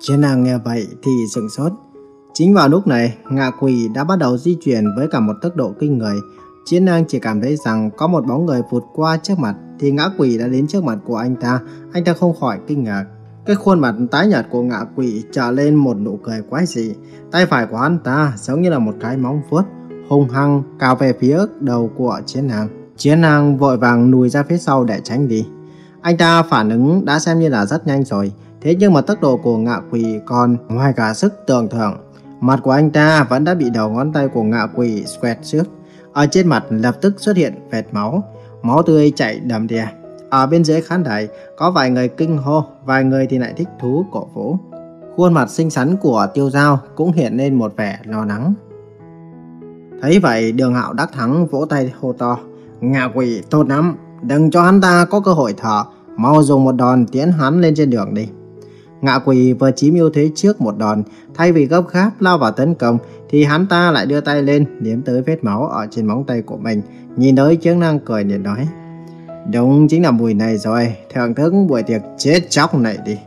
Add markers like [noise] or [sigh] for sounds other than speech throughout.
Chiến nàng nghe vậy thì sững sốt. Chính vào lúc này, ngạ quỷ đã bắt đầu di chuyển với cả một tốc độ kinh người. Chiến nàng chỉ cảm thấy rằng có một bóng người vụt qua trước mặt thì ngã quỷ đã đến trước mặt của anh ta. Anh ta không khỏi kinh ngạc. Cái khuôn mặt tái nhợt của ngạ quỷ trở lên một nụ cười quái dị. Tay phải của anh ta giống như là một cái móng vuốt hung hăng cao về phía đầu của chiến nàng. Chiến nàng vội vàng lùi ra phía sau để tránh đi. Anh ta phản ứng đã xem như là rất nhanh rồi. Thế nhưng mà tốc độ của ngạ quỷ còn ngoài cả sức tưởng tượng. Mặt của anh ta vẫn đã bị đầu ngón tay của ngạ quỷ quẹt trước. Ở trên mặt lập tức xuất hiện vệt máu. Máu tươi chảy đầm đìa. Ở bên dưới khán đài có vài người kinh hô, vài người thì lại thích thú cổ vũ. Khuôn mặt xinh xắn của tiêu giao cũng hiện lên một vẻ lo lắng. Thấy vậy đường hạo đắc thắng vỗ tay hô to. Ngạ quỷ tốt lắm, đừng cho hắn ta có cơ hội thở. Mau dùng một đòn tiến hắn lên trên đường đi. Ngạ quỷ vừa chiếm ưu thế trước một đòn, thay vì gấp gáp lao vào tấn công, thì hắn ta lại đưa tay lên, liếm tới vết máu ở trên móng tay của mình, nhìn tới chứng năng cười để nói. Đúng chính là mùi này rồi, thưởng thức buổi tiệc chết chóc này đi.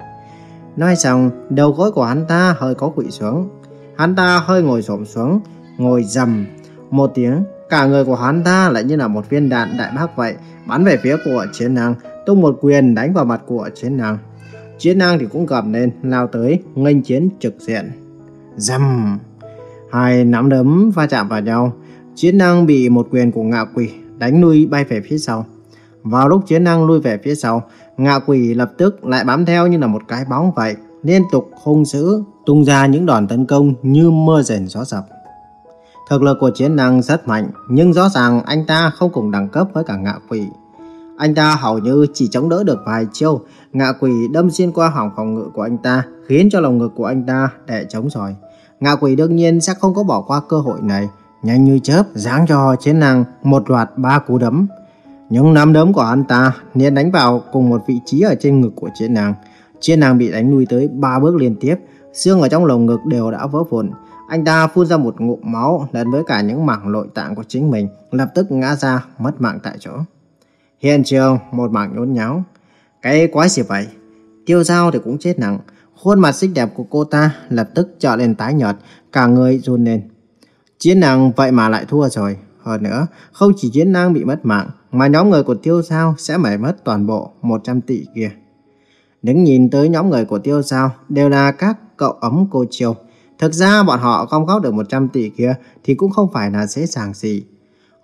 Nói xong, đầu gối của hắn ta hơi có quỵ xuống. Hắn ta hơi ngồi xổm xuống, ngồi dầm. Một tiếng, cả người của hắn ta lại như là một viên đạn đại bác vậy, bắn về phía của chiến năng, tung một quyền đánh vào mặt của chiến năng. Chiến năng thì cũng gầm lên, lao tới, nghênh chiến trực diện. Dầm! Hai nắm đấm va chạm vào nhau. Chiến năng bị một quyền của ngạ quỷ đánh lui bay về phía sau. Vào lúc chiến năng lui về phía sau, ngạ quỷ lập tức lại bám theo như là một cái bóng vậy, liên tục hung dữ, tung ra những đòn tấn công như mưa rền gió sập. Thực lực của chiến năng rất mạnh, nhưng rõ ràng anh ta không cùng đẳng cấp với cả ngạ quỷ. Anh ta hầu như chỉ chống đỡ được vài chiêu, ngạ quỷ đâm xuyên qua hỏng phòng ngự của anh ta, khiến cho lồng ngực của anh ta đè trống rồi. Ngạ quỷ đương nhiên sẽ không có bỏ qua cơ hội này, nhanh như chớp giáng cho chiến năng một loạt ba cú đấm. Những nắm đấm của anh ta liền đánh vào cùng một vị trí ở trên ngực của chiến nàng, Chiến nàng bị đánh lui tới ba bước liên tiếp, xương ở trong lồng ngực đều đã vỡ vụn. Anh ta phun ra một ngụm máu lẫn với cả những mảng nội tạng của chính mình, lập tức ngã ra mất mạng tại chỗ. Hiện trường một mảng nhốn nháo. Cái quái gì vậy? Tiêu Giao thì cũng chết nặng. Khuôn mặt xinh đẹp của cô ta lập tức trở lên tái nhợt, cả người run lên. Chiến năng vậy mà lại thua rồi. Hơn nữa, không chỉ chiến năng bị mất mạng, mà nhóm người của Tiêu Giao sẽ mải mất toàn bộ 100 tỷ kia. Đứng nhìn tới nhóm người của Tiêu Giao đều là các cậu ấm cô chiều. Thực ra bọn họ không góp được 100 tỷ kia thì cũng không phải là dễ dàng gì.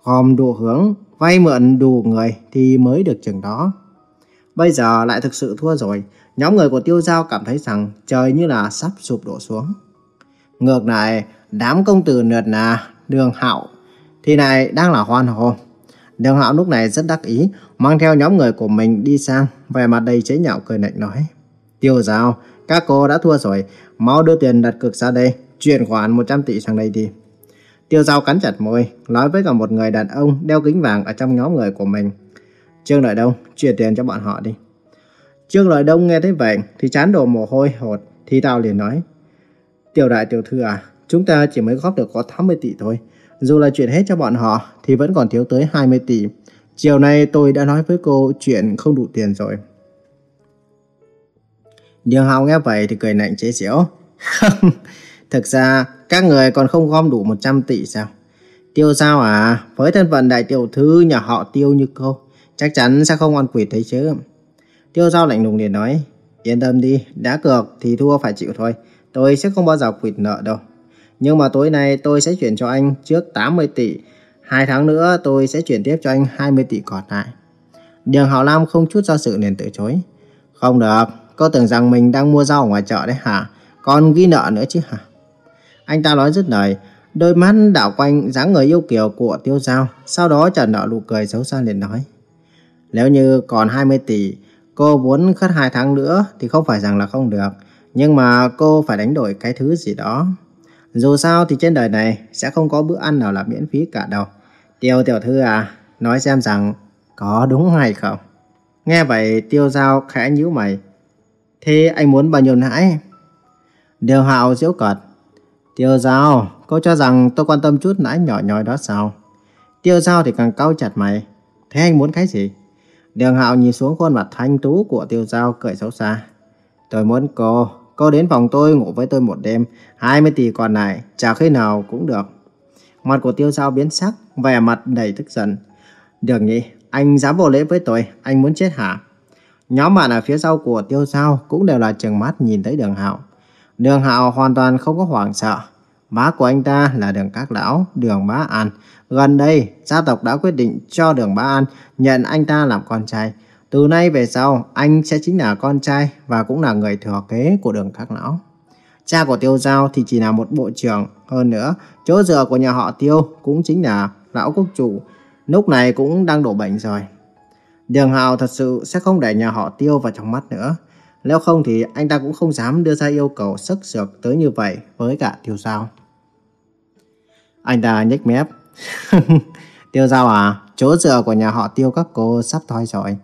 Gom đủ hướng, vay mượn đủ người thì mới được chừng đó. Bây giờ lại thực sự thua rồi, nhóm người của Tiêu Giao cảm thấy rằng trời như là sắp sụp đổ xuống. Ngược lại, đám công tử nượt nà, đường hạo thì này đang là hoan hô. Đường hạo lúc này rất đắc ý, mang theo nhóm người của mình đi sang, vẻ mặt đầy chế nhạo cười lạnh nói. Tiêu Giao, các cô đã thua rồi, mau đưa tiền đặt cược ra đây, chuyển khoản 100 tỷ sang đây đi. Tiêu Giao cắn chặt môi, nói với cả một người đàn ông đeo kính vàng ở trong nhóm người của mình. Trương Lợi Đông, chuyển tiền cho bọn họ đi. Trương Lợi Đông nghe thấy vậy thì chán đổ mồ hôi hột, thì tao liền nói. Tiểu đại tiểu thư à, chúng ta chỉ mới góp được có 80 tỷ thôi. Dù là chuyển hết cho bọn họ thì vẫn còn thiếu tới 20 tỷ. Chiều nay tôi đã nói với cô chuyện không đủ tiền rồi. Đường Hào nghe vậy thì cười lạnh chế giễu. [laughs] Thực ra các người còn không gom đủ 100 tỷ sao? Tiêu sao à? Với thân phận đại tiểu thư nhà họ tiêu như cô, chắc chắn sẽ không ăn quỷ thấy chứ. Tiêu giao lạnh lùng liền nói, yên tâm đi, đã cược thì thua phải chịu thôi. Tôi sẽ không bao giờ quỵt nợ đâu. Nhưng mà tối nay tôi sẽ chuyển cho anh trước 80 tỷ. Hai tháng nữa tôi sẽ chuyển tiếp cho anh 20 tỷ còn lại. Đường Hảo Lam không chút do sự liền từ chối. Không được, cô tưởng rằng mình đang mua rau ở ngoài chợ đấy hả? Còn ghi nợ nữa chứ hả? Anh ta nói dứt lời, đôi mắt đảo quanh dáng người yêu kiều của tiêu giao. Sau đó trần nở nụ cười xấu xa liền nói. Nếu như còn 20 tỷ, cô muốn khất hai tháng nữa thì không phải rằng là không được. Nhưng mà cô phải đánh đổi cái thứ gì đó. Dù sao thì trên đời này sẽ không có bữa ăn nào là miễn phí cả đâu. Tiêu tiểu thư à, nói xem rằng có đúng hay không? Nghe vậy tiêu giao khẽ nhíu mày. Thế anh muốn bao nhiêu nãi? Điều hạo diễu cợt. Tiêu giao, cô cho rằng tôi quan tâm chút nãy nhỏ nhòi đó sao? Tiêu giao thì càng cau chặt mày. Thế anh muốn cái gì? Đường hạo nhìn xuống khuôn mặt thanh tú của tiêu giao cười xấu xa. Tôi muốn cô, Cô đến phòng tôi ngủ với tôi một đêm, 20 tỷ còn lại, chả khi nào cũng được. Mặt của tiêu giao biến sắc, vẻ mặt đầy tức giận. Đường nhỉ, anh dám vô lễ với tôi, anh muốn chết hả? Nhóm bạn ở phía sau của tiêu giao cũng đều là trừng mắt nhìn thấy đường hạo. Đường hạo hoàn toàn không có hoảng sợ. má của anh ta là đường các lão, đường bá an. Gần đây, gia tộc đã quyết định cho đường bá an nhận anh ta làm con trai. Từ nay về sau, anh sẽ chính là con trai và cũng là người thừa kế của đường các lão. Cha của Tiêu Giao thì chỉ là một bộ trưởng. Hơn nữa, chỗ dựa của nhà họ Tiêu cũng chính là lão quốc chủ. Lúc này cũng đang đổ bệnh rồi. Đường Hào thật sự sẽ không để nhà họ Tiêu vào trong mắt nữa. Nếu không thì anh ta cũng không dám đưa ra yêu cầu sức sược tới như vậy với cả Tiêu Giao. Anh ta nhếch mép. [laughs] tiêu Giao à, chỗ dựa của nhà họ Tiêu các cô sắp thôi rồi.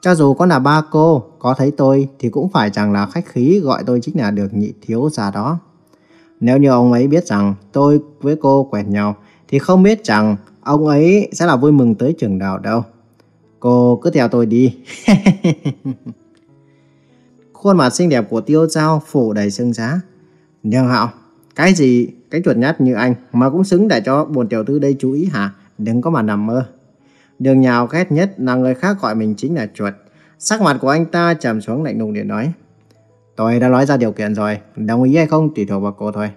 Cho dù có là ba cô, có thấy tôi thì cũng phải chẳng là khách khí gọi tôi chính là được nhị thiếu gia đó. Nếu như ông ấy biết rằng tôi với cô quen nhau, thì không biết rằng ông ấy sẽ là vui mừng tới trường nào đâu. Cô cứ theo tôi đi. [laughs] Khuôn mặt xinh đẹp của tiêu giao phủ đầy sương giá. Nhưng hạo, cái gì, cái chuột nhát như anh mà cũng xứng để cho bồn tiểu thư đây chú ý hả? Đừng có mà nằm mơ. Đường nhào ghét nhất là người khác gọi mình chính là chuột. Sắc mặt của anh ta trầm xuống lạnh lùng để nói. Tôi đã nói ra điều kiện rồi, đồng ý hay không tùy thuộc vào cô thôi.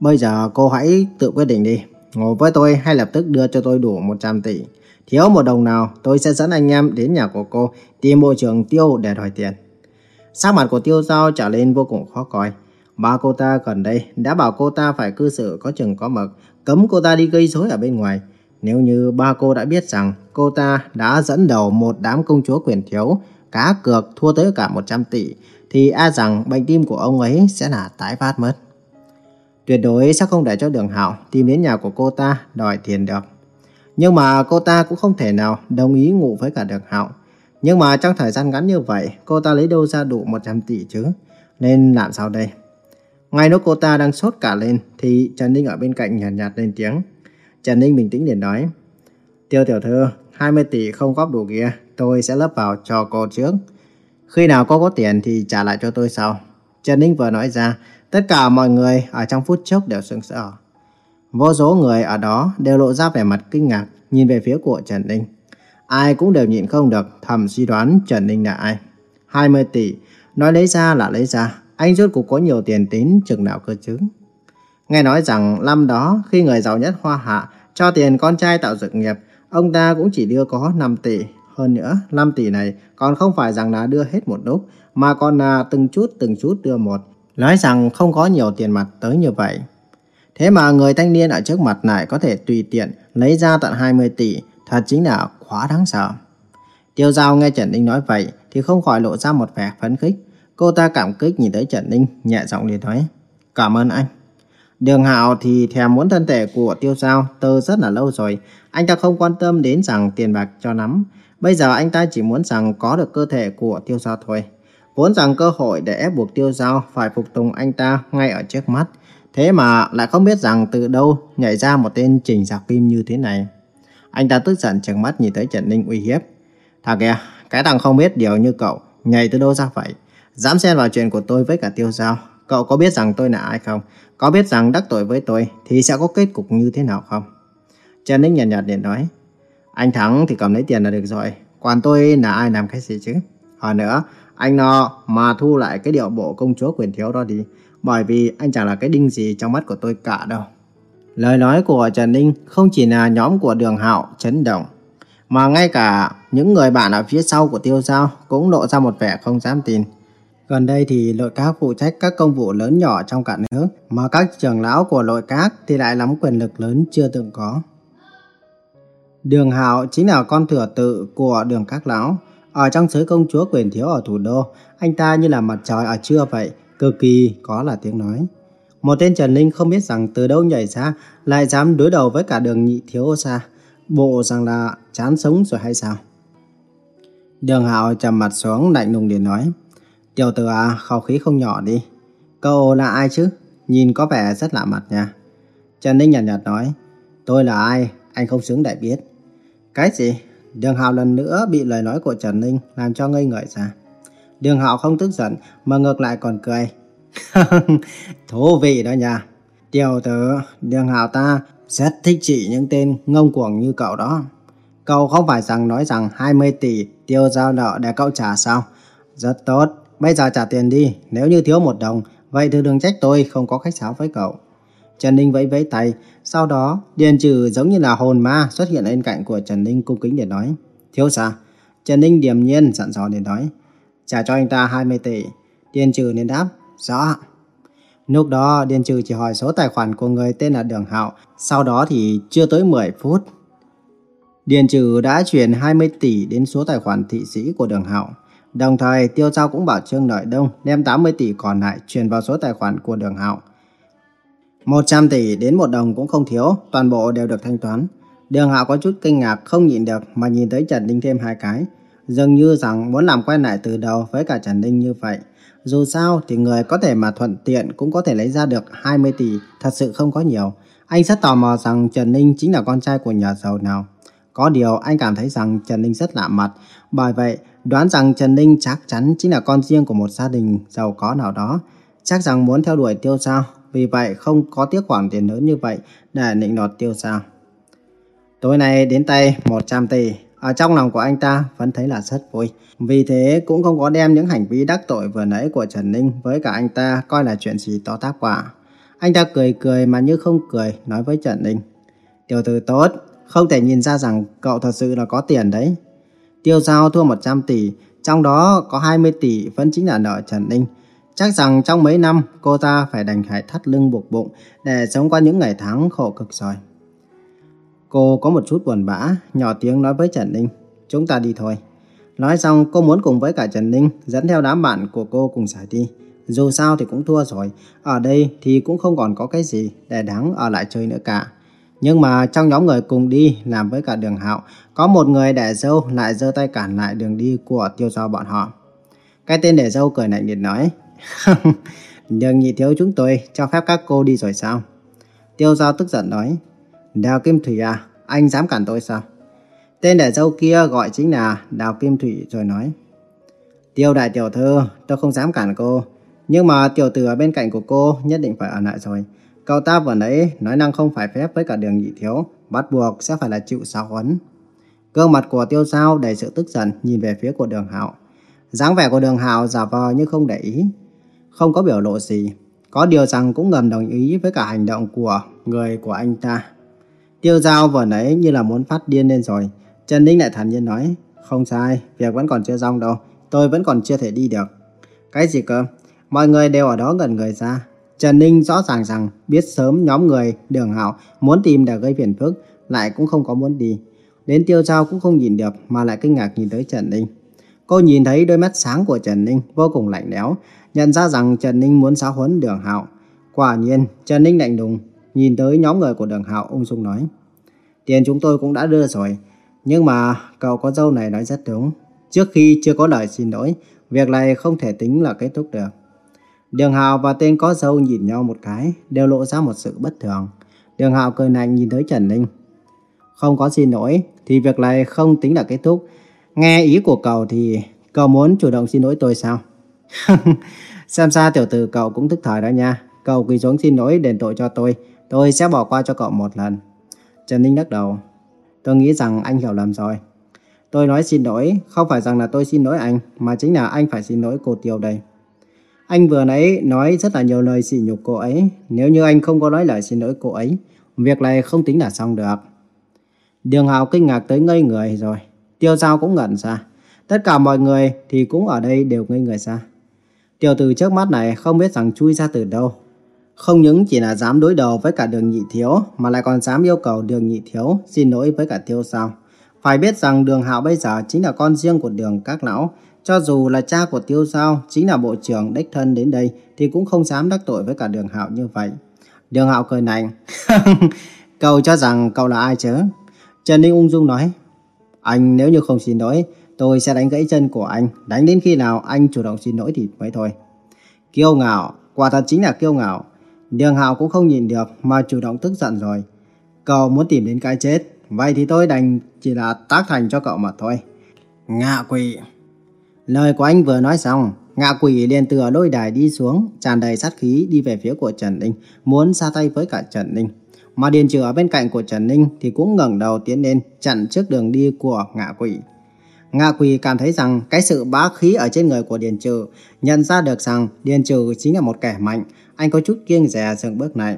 Bây giờ cô hãy tự quyết định đi. Ngồi với tôi hay lập tức đưa cho tôi đủ 100 tỷ. Thiếu một đồng nào, tôi sẽ dẫn anh em đến nhà của cô tìm bộ trưởng Tiêu để đòi tiền. Sắc mặt của Tiêu Giao trở lên vô cùng khó coi. Ba cô ta gần đây đã bảo cô ta phải cư xử có chừng có mực, cấm cô ta đi gây rối ở bên ngoài. Nếu như ba cô đã biết rằng cô ta đã dẫn đầu một đám công chúa quyền thiếu, cá cược thua tới cả 100 tỷ, thì a rằng bệnh tim của ông ấy sẽ là tái phát mất. Tuyệt đối sẽ không để cho đường hạo tìm đến nhà của cô ta đòi tiền được. Nhưng mà cô ta cũng không thể nào đồng ý ngủ với cả đường hạo. Nhưng mà trong thời gian ngắn như vậy, cô ta lấy đâu ra đủ 100 tỷ chứ? Nên làm sao đây? Ngay lúc cô ta đang sốt cả lên, thì Trần Ninh ở bên cạnh nhạt nhạt lên tiếng. Trần Ninh bình tĩnh liền nói. Tiêu tiểu thư, 20 tỷ không góp đủ kia, tôi sẽ lấp vào cho cô trước. Khi nào cô có tiền thì trả lại cho tôi sau. Trần Ninh vừa nói ra, tất cả mọi người ở trong phút chốc đều sững sờ. Vô số người ở đó đều lộ ra vẻ mặt kinh ngạc, nhìn về phía của Trần Ninh. Ai cũng đều nhịn không được thầm suy đoán Trần Ninh là ai. 20 tỷ, nói lấy ra là lấy ra, anh rốt cuộc có nhiều tiền tín chừng nào cơ chứ. Nghe nói rằng năm đó khi người giàu nhất Hoa Hạ cho tiền con trai tạo dựng nghiệp, ông ta cũng chỉ đưa có 5 tỷ. Hơn nữa, 5 tỷ này còn không phải rằng là đưa hết một lúc, mà còn là từng chút từng chút đưa một. Nói rằng không có nhiều tiền mặt tới như vậy. Thế mà người thanh niên ở trước mặt này có thể tùy tiện lấy ra tận 20 tỷ, thật chính là quá đáng sợ. Tiêu Giao nghe Trần Ninh nói vậy thì không khỏi lộ ra một vẻ phấn khích. Cô ta cảm kích nhìn tới Trần Ninh, nhẹ giọng liền nói, cảm ơn anh. Đường Hạo thì thèm muốn thân thể của Tiêu Giao từ rất là lâu rồi. Anh ta không quan tâm đến rằng tiền bạc cho nắm. Bây giờ anh ta chỉ muốn rằng có được cơ thể của Tiêu Giao thôi. Vốn rằng cơ hội để ép buộc Tiêu Giao phải phục tùng anh ta ngay ở trước mắt. Thế mà lại không biết rằng từ đâu nhảy ra một tên trình giặc kim như thế này. Anh ta tức giận trừng mắt nhìn tới Trần Ninh uy hiếp. Thằng kia, cái thằng không biết điều như cậu, nhảy từ đâu ra vậy? Dám xen vào chuyện của tôi với cả Tiêu Giao. Cậu có biết rằng tôi là ai không? Có biết rằng đắc tội với tôi thì sẽ có kết cục như thế nào không? Trần Ninh nhạt nhạt điện nói. Anh thắng thì cầm lấy tiền là được rồi. Còn tôi là ai làm cái gì chứ? Hơn nữa, anh nó mà thu lại cái điệu bộ công chúa quyền thiếu đó đi. Bởi vì anh chẳng là cái đinh gì trong mắt của tôi cả đâu. Lời nói của Trần Ninh không chỉ là nhóm của đường hạo chấn động. Mà ngay cả những người bạn ở phía sau của Tiêu Giao cũng lộ ra một vẻ không dám tin. Gần đây thì nội các phụ trách các công vụ lớn nhỏ trong cả nước, mà các trưởng lão của nội các thì lại nắm quyền lực lớn chưa từng có. Đường Hạo chính là con thừa tự của đường các lão. Ở trong giới công chúa quyền thiếu ở thủ đô, anh ta như là mặt trời ở trưa vậy, cực kỳ có là tiếng nói. Một tên Trần Ninh không biết rằng từ đâu nhảy ra lại dám đối đầu với cả đường nhị thiếu xa. Bộ rằng là chán sống rồi hay sao? Đường Hạo trầm mặt xuống lạnh lùng để nói. Tiểu tử à, khẩu khí không nhỏ đi. Cậu là ai chứ? Nhìn có vẻ rất lạ mặt nha. Trần Ninh nhạt nhạt nói. Tôi là ai? Anh không xứng để biết. Cái gì? Đường Hạo lần nữa bị lời nói của Trần Ninh làm cho ngây người ra. Đường Hạo không tức giận mà ngược lại còn cười. [laughs] Thú vị đó nha. Tiểu tử, Đường hào ta rất thích chỉ những tên ngông cuồng như cậu đó. Cậu không phải rằng nói rằng 20 tỷ tiêu giao nợ để cậu trả sao? Rất tốt, bây giờ trả tiền đi. Nếu như thiếu một đồng, vậy thì đừng trách tôi không có khách sáo với cậu. Trần Ninh vẫy vẫy tay, sau đó Điền Trừ giống như là hồn ma xuất hiện bên cạnh của Trần Ninh cung kính để nói. Thiếu sao? Trần Ninh điềm nhiên sẵn dò để nói. Trả cho anh ta 20 tỷ. Điền Trừ nên đáp. Rõ. Lúc đó Điền Trừ chỉ hỏi số tài khoản của người tên là Đường Hạo, sau đó thì chưa tới 10 phút. Điền Trừ đã chuyển 20 tỷ đến số tài khoản thị sĩ của Đường Hạo. Đồng thời, Tiêu Giao cũng bảo Trương Nội Đông đem 80 tỷ còn lại chuyển vào số tài khoản của Đường Hạo. 100 tỷ đến một đồng cũng không thiếu, toàn bộ đều được thanh toán. Đường Hạo có chút kinh ngạc không nhịn được mà nhìn tới Trần Ninh thêm hai cái. Dường như rằng muốn làm quen lại từ đầu với cả Trần Ninh như vậy. Dù sao thì người có thể mà thuận tiện cũng có thể lấy ra được 20 tỷ, thật sự không có nhiều. Anh rất tò mò rằng Trần Ninh chính là con trai của nhà giàu nào. Có điều anh cảm thấy rằng Trần Ninh rất lạ mặt, bởi vậy đoán rằng Trần Ninh chắc chắn chính là con riêng của một gia đình giàu có nào đó. Chắc rằng muốn theo đuổi tiêu sao, vì vậy không có tiếc khoản tiền lớn như vậy để nịnh nọt tiêu sao. Tối nay đến tay 100 tỷ, ở trong lòng của anh ta vẫn thấy là rất vui. Vì thế cũng không có đem những hành vi đắc tội vừa nãy của Trần Ninh với cả anh ta coi là chuyện gì to tác quả. Anh ta cười cười mà như không cười nói với Trần Ninh. Tiểu tử tốt, không thể nhìn ra rằng cậu thật sự là có tiền đấy. Tiêu giao thua 100 tỷ, trong đó có 20 tỷ vẫn chính là nợ Trần Ninh. Chắc rằng trong mấy năm cô ta phải đành phải thắt lưng buộc bụng để sống qua những ngày tháng khổ cực rồi. Cô có một chút buồn bã, nhỏ tiếng nói với Trần Ninh. Chúng ta đi thôi. Nói xong cô muốn cùng với cả Trần Ninh dẫn theo đám bạn của cô cùng giải đi. Dù sao thì cũng thua rồi, ở đây thì cũng không còn có cái gì để đáng ở lại chơi nữa cả. Nhưng mà trong nhóm người cùng đi làm với cả đường hạo, có một người đẻ dâu lại giơ tay cản lại đường đi của tiêu giao bọn họ. Cái tên đẻ dâu cười lạnh nhạt nói, [laughs] đường nhị thiếu chúng tôi cho phép các cô đi rồi sao? Tiêu giao tức giận nói, Đào Kim Thủy à, anh dám cản tôi sao? Tên để dâu kia gọi chính là Đào Kim Thủy rồi nói. Tiêu đại tiểu thư, tôi không dám cản cô. Nhưng mà tiểu tử ở bên cạnh của cô nhất định phải ở lại rồi. Cậu ta vừa nãy nói năng không phải phép với cả đường nhị thiếu, bắt buộc sẽ phải là chịu sáu huấn. Gương mặt của tiêu sao đầy sự tức giận nhìn về phía của đường hạo. dáng vẻ của đường hạo giả vờ như không để ý. Không có biểu lộ gì. Có điều rằng cũng ngầm đồng ý với cả hành động của người của anh ta. Tiêu giao vừa nãy như là muốn phát điên lên rồi. Trần Ninh lại thản nhiên nói, không sai, việc vẫn còn chưa xong đâu, tôi vẫn còn chưa thể đi được. Cái gì cơ? Mọi người đều ở đó gần người ra. Trần Ninh rõ ràng rằng biết sớm nhóm người đường hạo muốn tìm để gây phiền phức, lại cũng không có muốn đi. Đến tiêu giao cũng không nhìn được mà lại kinh ngạc nhìn tới Trần Ninh. Cô nhìn thấy đôi mắt sáng của Trần Ninh vô cùng lạnh lẽo, nhận ra rằng Trần Ninh muốn giáo huấn đường hạo. Quả nhiên, Trần Ninh lạnh lùng, nhìn tới nhóm người của đường hạo ung dung nói. Tiền chúng tôi cũng đã đưa rồi, nhưng mà cậu có dâu này nói rất đúng. Trước khi chưa có lời xin lỗi, việc này không thể tính là kết thúc được. Đường Hào và tên có dâu nhìn nhau một cái, đều lộ ra một sự bất thường. Đường Hào cười lạnh nhìn tới Trần Ninh. Không có xin lỗi, thì việc này không tính là kết thúc. Nghe ý của cậu thì cậu muốn chủ động xin lỗi tôi sao? [laughs] Xem ra tiểu tử cậu cũng thức thời đó nha. Cậu quỳ xuống xin lỗi đền tội cho tôi. Tôi sẽ bỏ qua cho cậu một lần. Trần Ninh lắc đầu. Tôi nghĩ rằng anh hiểu lầm rồi. Tôi nói xin lỗi, không phải rằng là tôi xin lỗi anh, mà chính là anh phải xin lỗi cô Tiêu đây. Anh vừa nãy nói rất là nhiều lời sỉ nhục cô ấy. Nếu như anh không có nói lời xin lỗi cô ấy, việc này không tính là xong được. Đường Hào kinh ngạc tới ngây người rồi. Tiêu Giao cũng ngẩn ra. Tất cả mọi người thì cũng ở đây đều ngây người ra. Tiểu tử trước mắt này không biết rằng chui ra từ đâu. Không những chỉ là dám đối đầu với cả đường nhị thiếu, mà lại còn dám yêu cầu đường nhị thiếu xin lỗi với cả tiêu sao. Phải biết rằng đường hạo bây giờ chính là con riêng của đường các lão. Cho dù là cha của tiêu sao, chính là bộ trưởng đích thân đến đây, thì cũng không dám đắc tội với cả đường hạo như vậy. Đường hạo cười nành. [laughs] cậu cho rằng cậu là ai chứ? Trần Ninh ung dung nói. Anh nếu như không xin lỗi, tôi sẽ đánh gãy chân của anh. Đánh đến khi nào anh chủ động xin lỗi thì mới thôi. Kiêu ngạo, quả thật chính là kiêu ngạo. Đường Hạo cũng không nhìn được mà chủ động tức giận rồi. Cậu muốn tìm đến cái chết, vậy thì tôi đành chỉ là tác thành cho cậu mà thôi. Ngạ quỷ. Lời của anh vừa nói xong, ngạ quỷ liền từ lôi đài đi xuống, tràn đầy sát khí đi về phía của Trần Ninh, muốn ra tay với cả Trần Ninh. Mà Điền Trừ ở bên cạnh của Trần Ninh thì cũng ngẩng đầu tiến lên, chặn trước đường đi của ngạ quỷ. Ngạ quỷ cảm thấy rằng cái sự bá khí ở trên người của Điền Trừ, nhận ra được rằng Điền Trừ chính là một kẻ mạnh, anh có chút kiêng dè dừng bước này.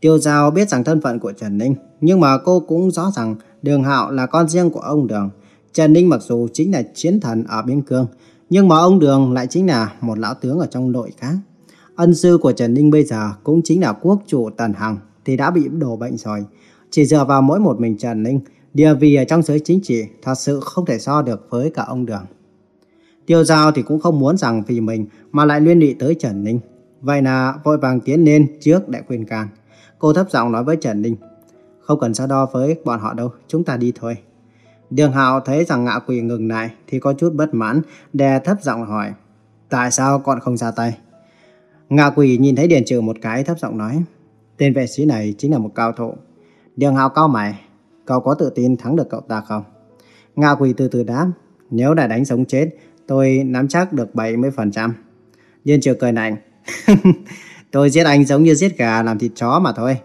Tiêu Giao biết rằng thân phận của Trần Ninh, nhưng mà cô cũng rõ rằng Đường Hạo là con riêng của ông Đường. Trần Ninh mặc dù chính là chiến thần ở biên cương, nhưng mà ông Đường lại chính là một lão tướng ở trong nội các. Ân sư của Trần Ninh bây giờ cũng chính là quốc chủ Tần Hằng thì đã bị đổ bệnh rồi. Chỉ dựa vào mỗi một mình Trần Ninh, địa vị ở trong giới chính trị thật sự không thể so được với cả ông Đường. Tiêu Giao thì cũng không muốn rằng vì mình mà lại liên lụy tới Trần Ninh. Vậy là vội vàng tiến lên trước để khuyên can. Cô thấp giọng nói với Trần Ninh. Không cần so đo với bọn họ đâu, chúng ta đi thôi. Đường Hạo thấy rằng ngạ quỷ ngừng lại thì có chút bất mãn, đè thấp giọng hỏi. Tại sao còn không ra tay? Ngạ quỷ nhìn thấy Điền Trừ một cái thấp giọng nói. Tên vệ sĩ này chính là một cao thủ. Đường Hạo cao mày, cậu có tự tin thắng được cậu ta không? Ngạ quỷ từ từ đáp. Nếu đã đánh sống chết, tôi nắm chắc được 70%. Điền Trừ cười lạnh. [laughs] tôi giết anh giống như giết gà làm thịt chó mà thôi.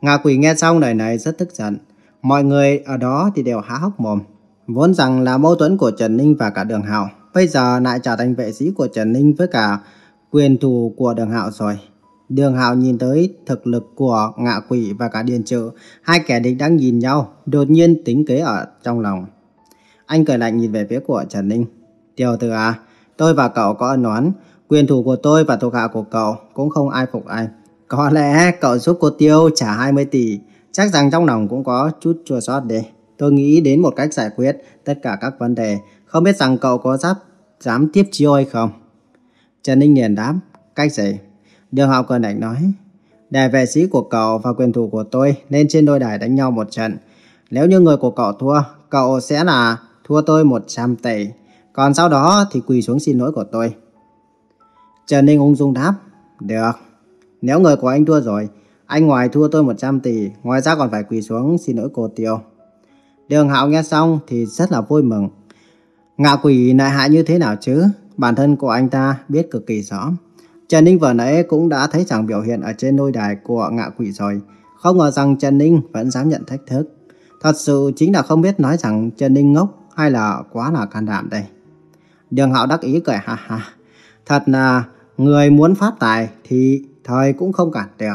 Ngạ quỷ nghe xong lời này rất tức giận. Mọi người ở đó thì đều há hốc mồm. Vốn rằng là mâu thuẫn của Trần Ninh và cả Đường Hạo, bây giờ lại trở thành vệ sĩ của Trần Ninh với cả quyền thù của Đường Hạo rồi. Đường Hạo nhìn tới thực lực của Ngạ Quỷ và cả Điền Trự, hai kẻ địch đang nhìn nhau, đột nhiên tính kế ở trong lòng. Anh cười lạnh nhìn về phía của Trần Ninh. Tiểu tử à, tôi và cậu có ân oán, quyền thủ của tôi và thuộc hạ của cậu cũng không ai phục ai. Có lẽ cậu giúp cô Tiêu trả 20 tỷ, chắc rằng trong lòng cũng có chút chua xót đi. Tôi nghĩ đến một cách giải quyết tất cả các vấn đề, không biết rằng cậu có dám, dám tiếp chiêu hay không? Trần Ninh liền đáp, cách gì? Đường Hạo Cần Ảnh nói, để vệ sĩ của cậu và quyền thủ của tôi lên trên đôi đài đánh nhau một trận. Nếu như người của cậu thua, cậu sẽ là thua tôi 100 tỷ. Còn sau đó thì quỳ xuống xin lỗi của tôi. Trần Ninh ung dung đáp, được. Nếu người của anh thua rồi, anh ngoài thua tôi 100 tỷ, ngoài ra còn phải quỳ xuống xin lỗi cô Tiêu. Đường Hạo nghe xong thì rất là vui mừng. Ngạ quỷ nại hại như thế nào chứ? Bản thân của anh ta biết cực kỳ rõ. Trần Ninh vừa nãy cũng đã thấy rằng biểu hiện ở trên nôi đài của ngạ quỷ rồi. Không ngờ rằng Trần Ninh vẫn dám nhận thách thức. Thật sự chính là không biết nói rằng Trần Ninh ngốc hay là quá là can đảm đây. Đường Hạo đắc ý cười ha ha. Thật là người muốn phát tài thì thời cũng không cản được.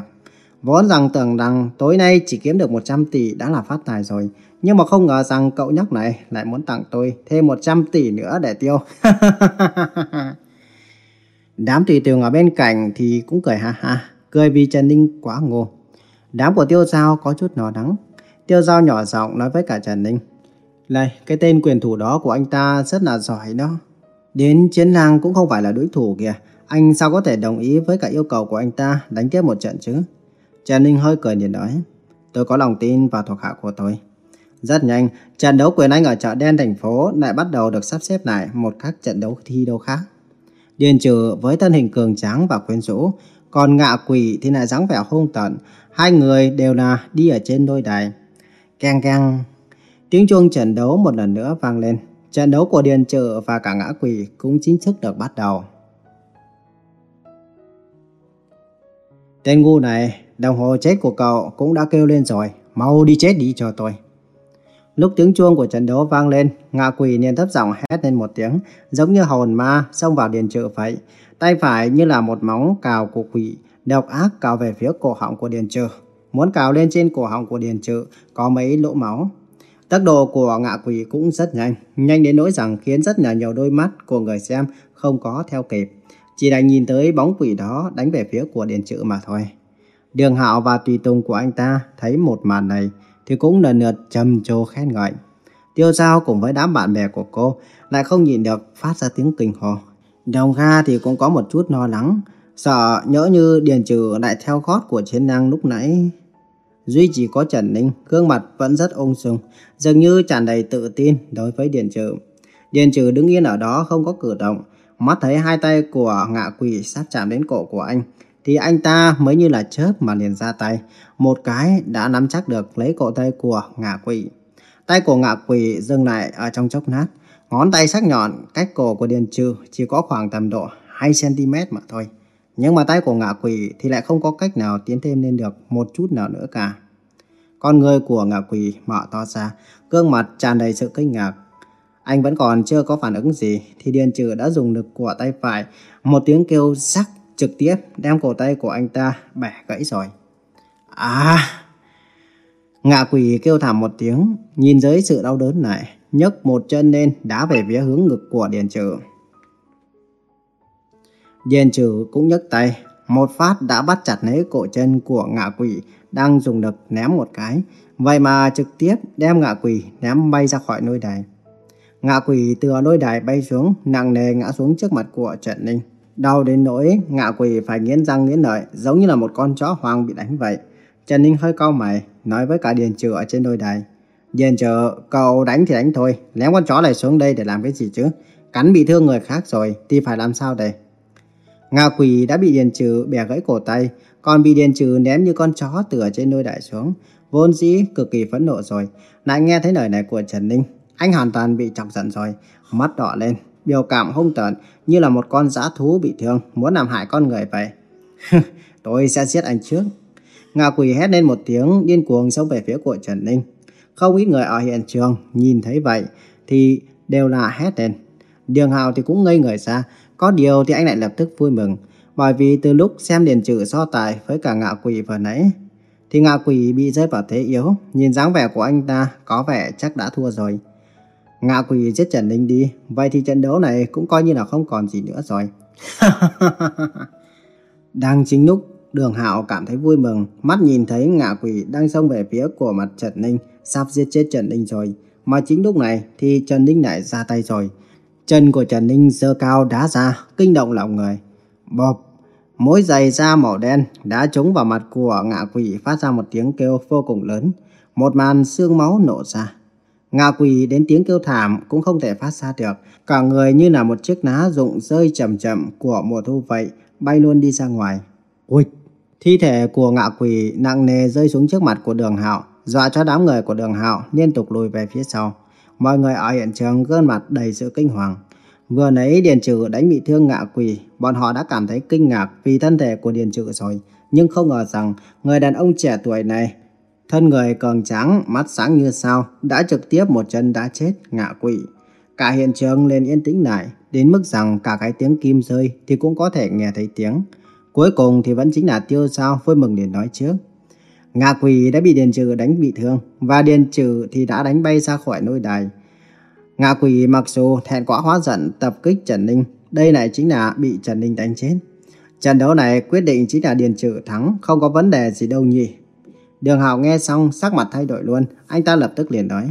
Vốn rằng tưởng rằng tối nay chỉ kiếm được 100 tỷ đã là phát tài rồi. Nhưng mà không ngờ rằng cậu nhóc này lại muốn tặng tôi thêm 100 tỷ nữa để tiêu. [laughs] Đám tùy tường ở bên cạnh thì cũng cười ha ha, cười vì Trần Ninh quá ngô. Đám của Tiêu Giao có chút nó đắng. Tiêu Giao nhỏ giọng nói với cả Trần Ninh. Này, cái tên quyền thủ đó của anh ta rất là giỏi đó. Đến chiến lang cũng không phải là đối thủ kìa. Anh sao có thể đồng ý với cả yêu cầu của anh ta đánh tiếp một trận chứ? Trần Ninh hơi cười nhìn nói. Tôi có lòng tin vào thuộc hạ của tôi. Rất nhanh, trận đấu quyền Anh ở chợ đen thành phố lại bắt đầu được sắp xếp lại một các trận đấu thi đấu khác. Điền trừ với thân hình cường tráng và quyến rũ, còn ngạ quỷ thì lại dáng vẻ hung tợn. Hai người đều là đi ở trên đôi đài. Keng keng. Tiếng chuông trận đấu một lần nữa vang lên. Trận đấu của Điền trừ và cả ngã quỷ cũng chính thức được bắt đầu. Tên ngu này, đồng hồ chết của cậu cũng đã kêu lên rồi. Mau đi chết đi cho tôi. Lúc tiếng chuông của trận đấu vang lên, ngạ quỷ liền thấp giọng hét lên một tiếng, giống như hồn ma xông vào điền trự vậy. Tay phải như là một móng cào của quỷ, độc ác cào về phía cổ họng của điền trự. Muốn cào lên trên cổ họng của điền trự có mấy lỗ máu. Tốc độ của ngạ quỷ cũng rất nhanh, nhanh đến nỗi rằng khiến rất là nhiều đôi mắt của người xem không có theo kịp. Chỉ đành nhìn tới bóng quỷ đó đánh về phía của điền trự mà thôi. Đường Hạo và tùy tùng của anh ta thấy một màn này thì cũng lần lượt trầm trồ khen ngợi. Tiêu Giao cùng với đám bạn bè của cô lại không nhịn được phát ra tiếng kinh hồ. Đồng Kha thì cũng có một chút lo lắng, sợ nhỡ như Điền Trừ lại theo gót của chiến năng lúc nãy. Duy chỉ có Trần Ninh, gương mặt vẫn rất ung dung, dường như tràn đầy tự tin đối với Điền Trừ. Điền Trừ đứng yên ở đó không có cử động, mắt thấy hai tay của ngạ quỷ sắp chạm đến cổ của anh, thì anh ta mới như là chớp mà liền ra tay, một cái đã nắm chắc được lấy cổ tay của ngạ quỷ. Tay của ngạ quỷ dừng lại ở trong chốc nát, Ngón tay sắc nhọn cách cổ của Điền Trừ chỉ có khoảng tầm độ 2cm mà thôi. Nhưng mà tay của ngạ quỷ thì lại không có cách nào tiến thêm lên được một chút nào nữa cả. Con người của ngạ quỷ mở to ra, gương mặt tràn đầy sự kinh ngạc. Anh vẫn còn chưa có phản ứng gì thì Điền Trừ đã dùng lực của tay phải, một tiếng kêu sắc trực tiếp đem cổ tay của anh ta bẻ gãy rồi. À! Ngạ quỷ kêu thảm một tiếng, nhìn dưới sự đau đớn này, nhấc một chân lên đá về phía hướng ngực của Điền Trừ. Điền Trừ cũng nhấc tay, một phát đã bắt chặt lấy cổ chân của ngạ quỷ đang dùng lực ném một cái, vậy mà trực tiếp đem ngạ quỷ ném bay ra khỏi nơi này Ngạ quỷ từ lôi đài bay xuống, nặng nề ngã xuống trước mặt của Trần Ninh. Đau đến nỗi ngạ quỷ phải nghiến răng nghiến lợi, giống như là một con chó hoang bị đánh vậy. Trần Ninh hơi cau mày, nói với cả Điền Trừ ở trên đôi đài. Điền Trừ, cậu đánh thì đánh thôi, ném con chó này xuống đây để làm cái gì chứ? Cắn bị thương người khác rồi, thì phải làm sao đây? Ngạ quỷ đã bị Điền Trừ bẻ gãy cổ tay, còn bị Điền Trừ ném như con chó từ ở trên đôi đài xuống. Vốn dĩ cực kỳ phẫn nộ rồi, lại nghe thấy lời này của Trần Ninh. Anh hoàn toàn bị chọc giận rồi, mắt đỏ lên, biểu cảm hung tợn như là một con dã thú bị thương, muốn làm hại con người vậy. [laughs] Tôi sẽ giết anh trước. Ngạ quỷ hét lên một tiếng, điên cuồng xông về phía của Trần Ninh. Không ít người ở hiện trường nhìn thấy vậy thì đều là hét lên. Đường Hào thì cũng ngây người ra, có điều thì anh lại lập tức vui mừng, bởi vì từ lúc xem điền trừ so tài với cả ngạ quỷ vừa nãy, thì ngạ quỷ bị rơi vào thế yếu, nhìn dáng vẻ của anh ta có vẻ chắc đã thua rồi. Ngạ quỷ giết Trần Ninh đi, vậy thì trận đấu này cũng coi như là không còn gì nữa rồi. [laughs] Đang chính lúc đường hạo cảm thấy vui mừng, mắt nhìn thấy ngạ quỷ đang xông về phía của mặt Trần Ninh, sắp giết chết Trần Ninh rồi. Mà chính lúc này thì Trần Ninh lại ra tay rồi. Chân của Trần Ninh giơ cao đá ra, kinh động lòng người. Bộp! Mối giày da màu đen đã trúng vào mặt của ngạ quỷ phát ra một tiếng kêu vô cùng lớn. Một màn xương máu nổ ra. Ngạ quỷ đến tiếng kêu thảm cũng không thể phát ra được. Cả người như là một chiếc lá rụng rơi chậm chậm của mùa thu vậy, bay luôn đi ra ngoài. Ui! Thi thể của ngạ quỷ nặng nề rơi xuống trước mặt của đường hạo, dọa cho đám người của đường hạo liên tục lùi về phía sau. Mọi người ở hiện trường gương mặt đầy sự kinh hoàng. Vừa nãy Điền Trừ đánh bị thương ngạ quỷ, bọn họ đã cảm thấy kinh ngạc vì thân thể của Điền Trừ rồi. Nhưng không ngờ rằng người đàn ông trẻ tuổi này, thân người cường trắng, mắt sáng như sao, đã trực tiếp một chân đã chết ngạ quỷ. Cả hiện trường lên yên tĩnh lại, đến mức rằng cả cái tiếng kim rơi thì cũng có thể nghe thấy tiếng. Cuối cùng thì vẫn chính là tiêu sao vui mừng để nói trước. Ngạ quỷ đã bị Điền Trừ đánh bị thương và Điền Trừ thì đã đánh bay ra khỏi nôi đài. Ngạ quỷ mặc dù thẹn quá hóa giận tập kích Trần Ninh, đây này chính là bị Trần Ninh đánh chết. Trận đấu này quyết định chính là Điền Trừ thắng, không có vấn đề gì đâu nhỉ. Đường Hạo nghe xong sắc mặt thay đổi luôn, anh ta lập tức liền nói.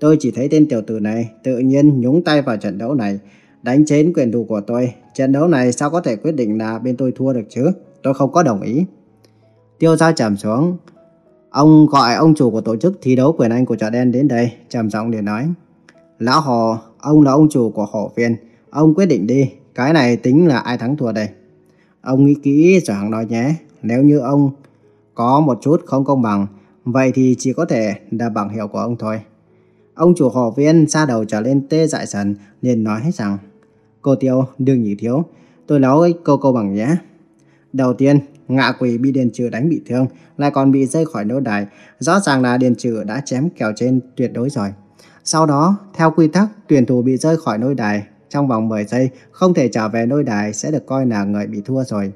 Tôi chỉ thấy tên tiểu tử này tự nhiên nhúng tay vào trận đấu này, đánh chến quyền thủ của tôi. Trận đấu này sao có thể quyết định là bên tôi thua được chứ? Tôi không có đồng ý. Tiêu gia trầm xuống. Ông gọi ông chủ của tổ chức thi đấu quyền Anh của chợ đen đến đây, trầm giọng để nói. Lão Hồ, ông là ông chủ của hộ viên. Ông quyết định đi, cái này tính là ai thắng thua đây. Ông nghĩ kỹ rồi hẳn nói nhé. Nếu như ông có một chút không công bằng, vậy thì chỉ có thể là bằng hiệu của ông thôi. Ông chủ họ viên xa đầu trở lên tê dại sần, liền nói rằng Cô Tiêu, đừng nhỉ thiếu, tôi nói cô câu bằng nhé. Đầu tiên, ngạ quỷ bị Điền Trừ đánh bị thương, lại còn bị rơi khỏi đấu đài. Rõ ràng là Điền Trừ đã chém kèo trên tuyệt đối rồi. Sau đó, theo quy tắc, tuyển thủ bị rơi khỏi nôi đài trong vòng 10 giây không thể trở về nôi đài sẽ được coi là người bị thua rồi.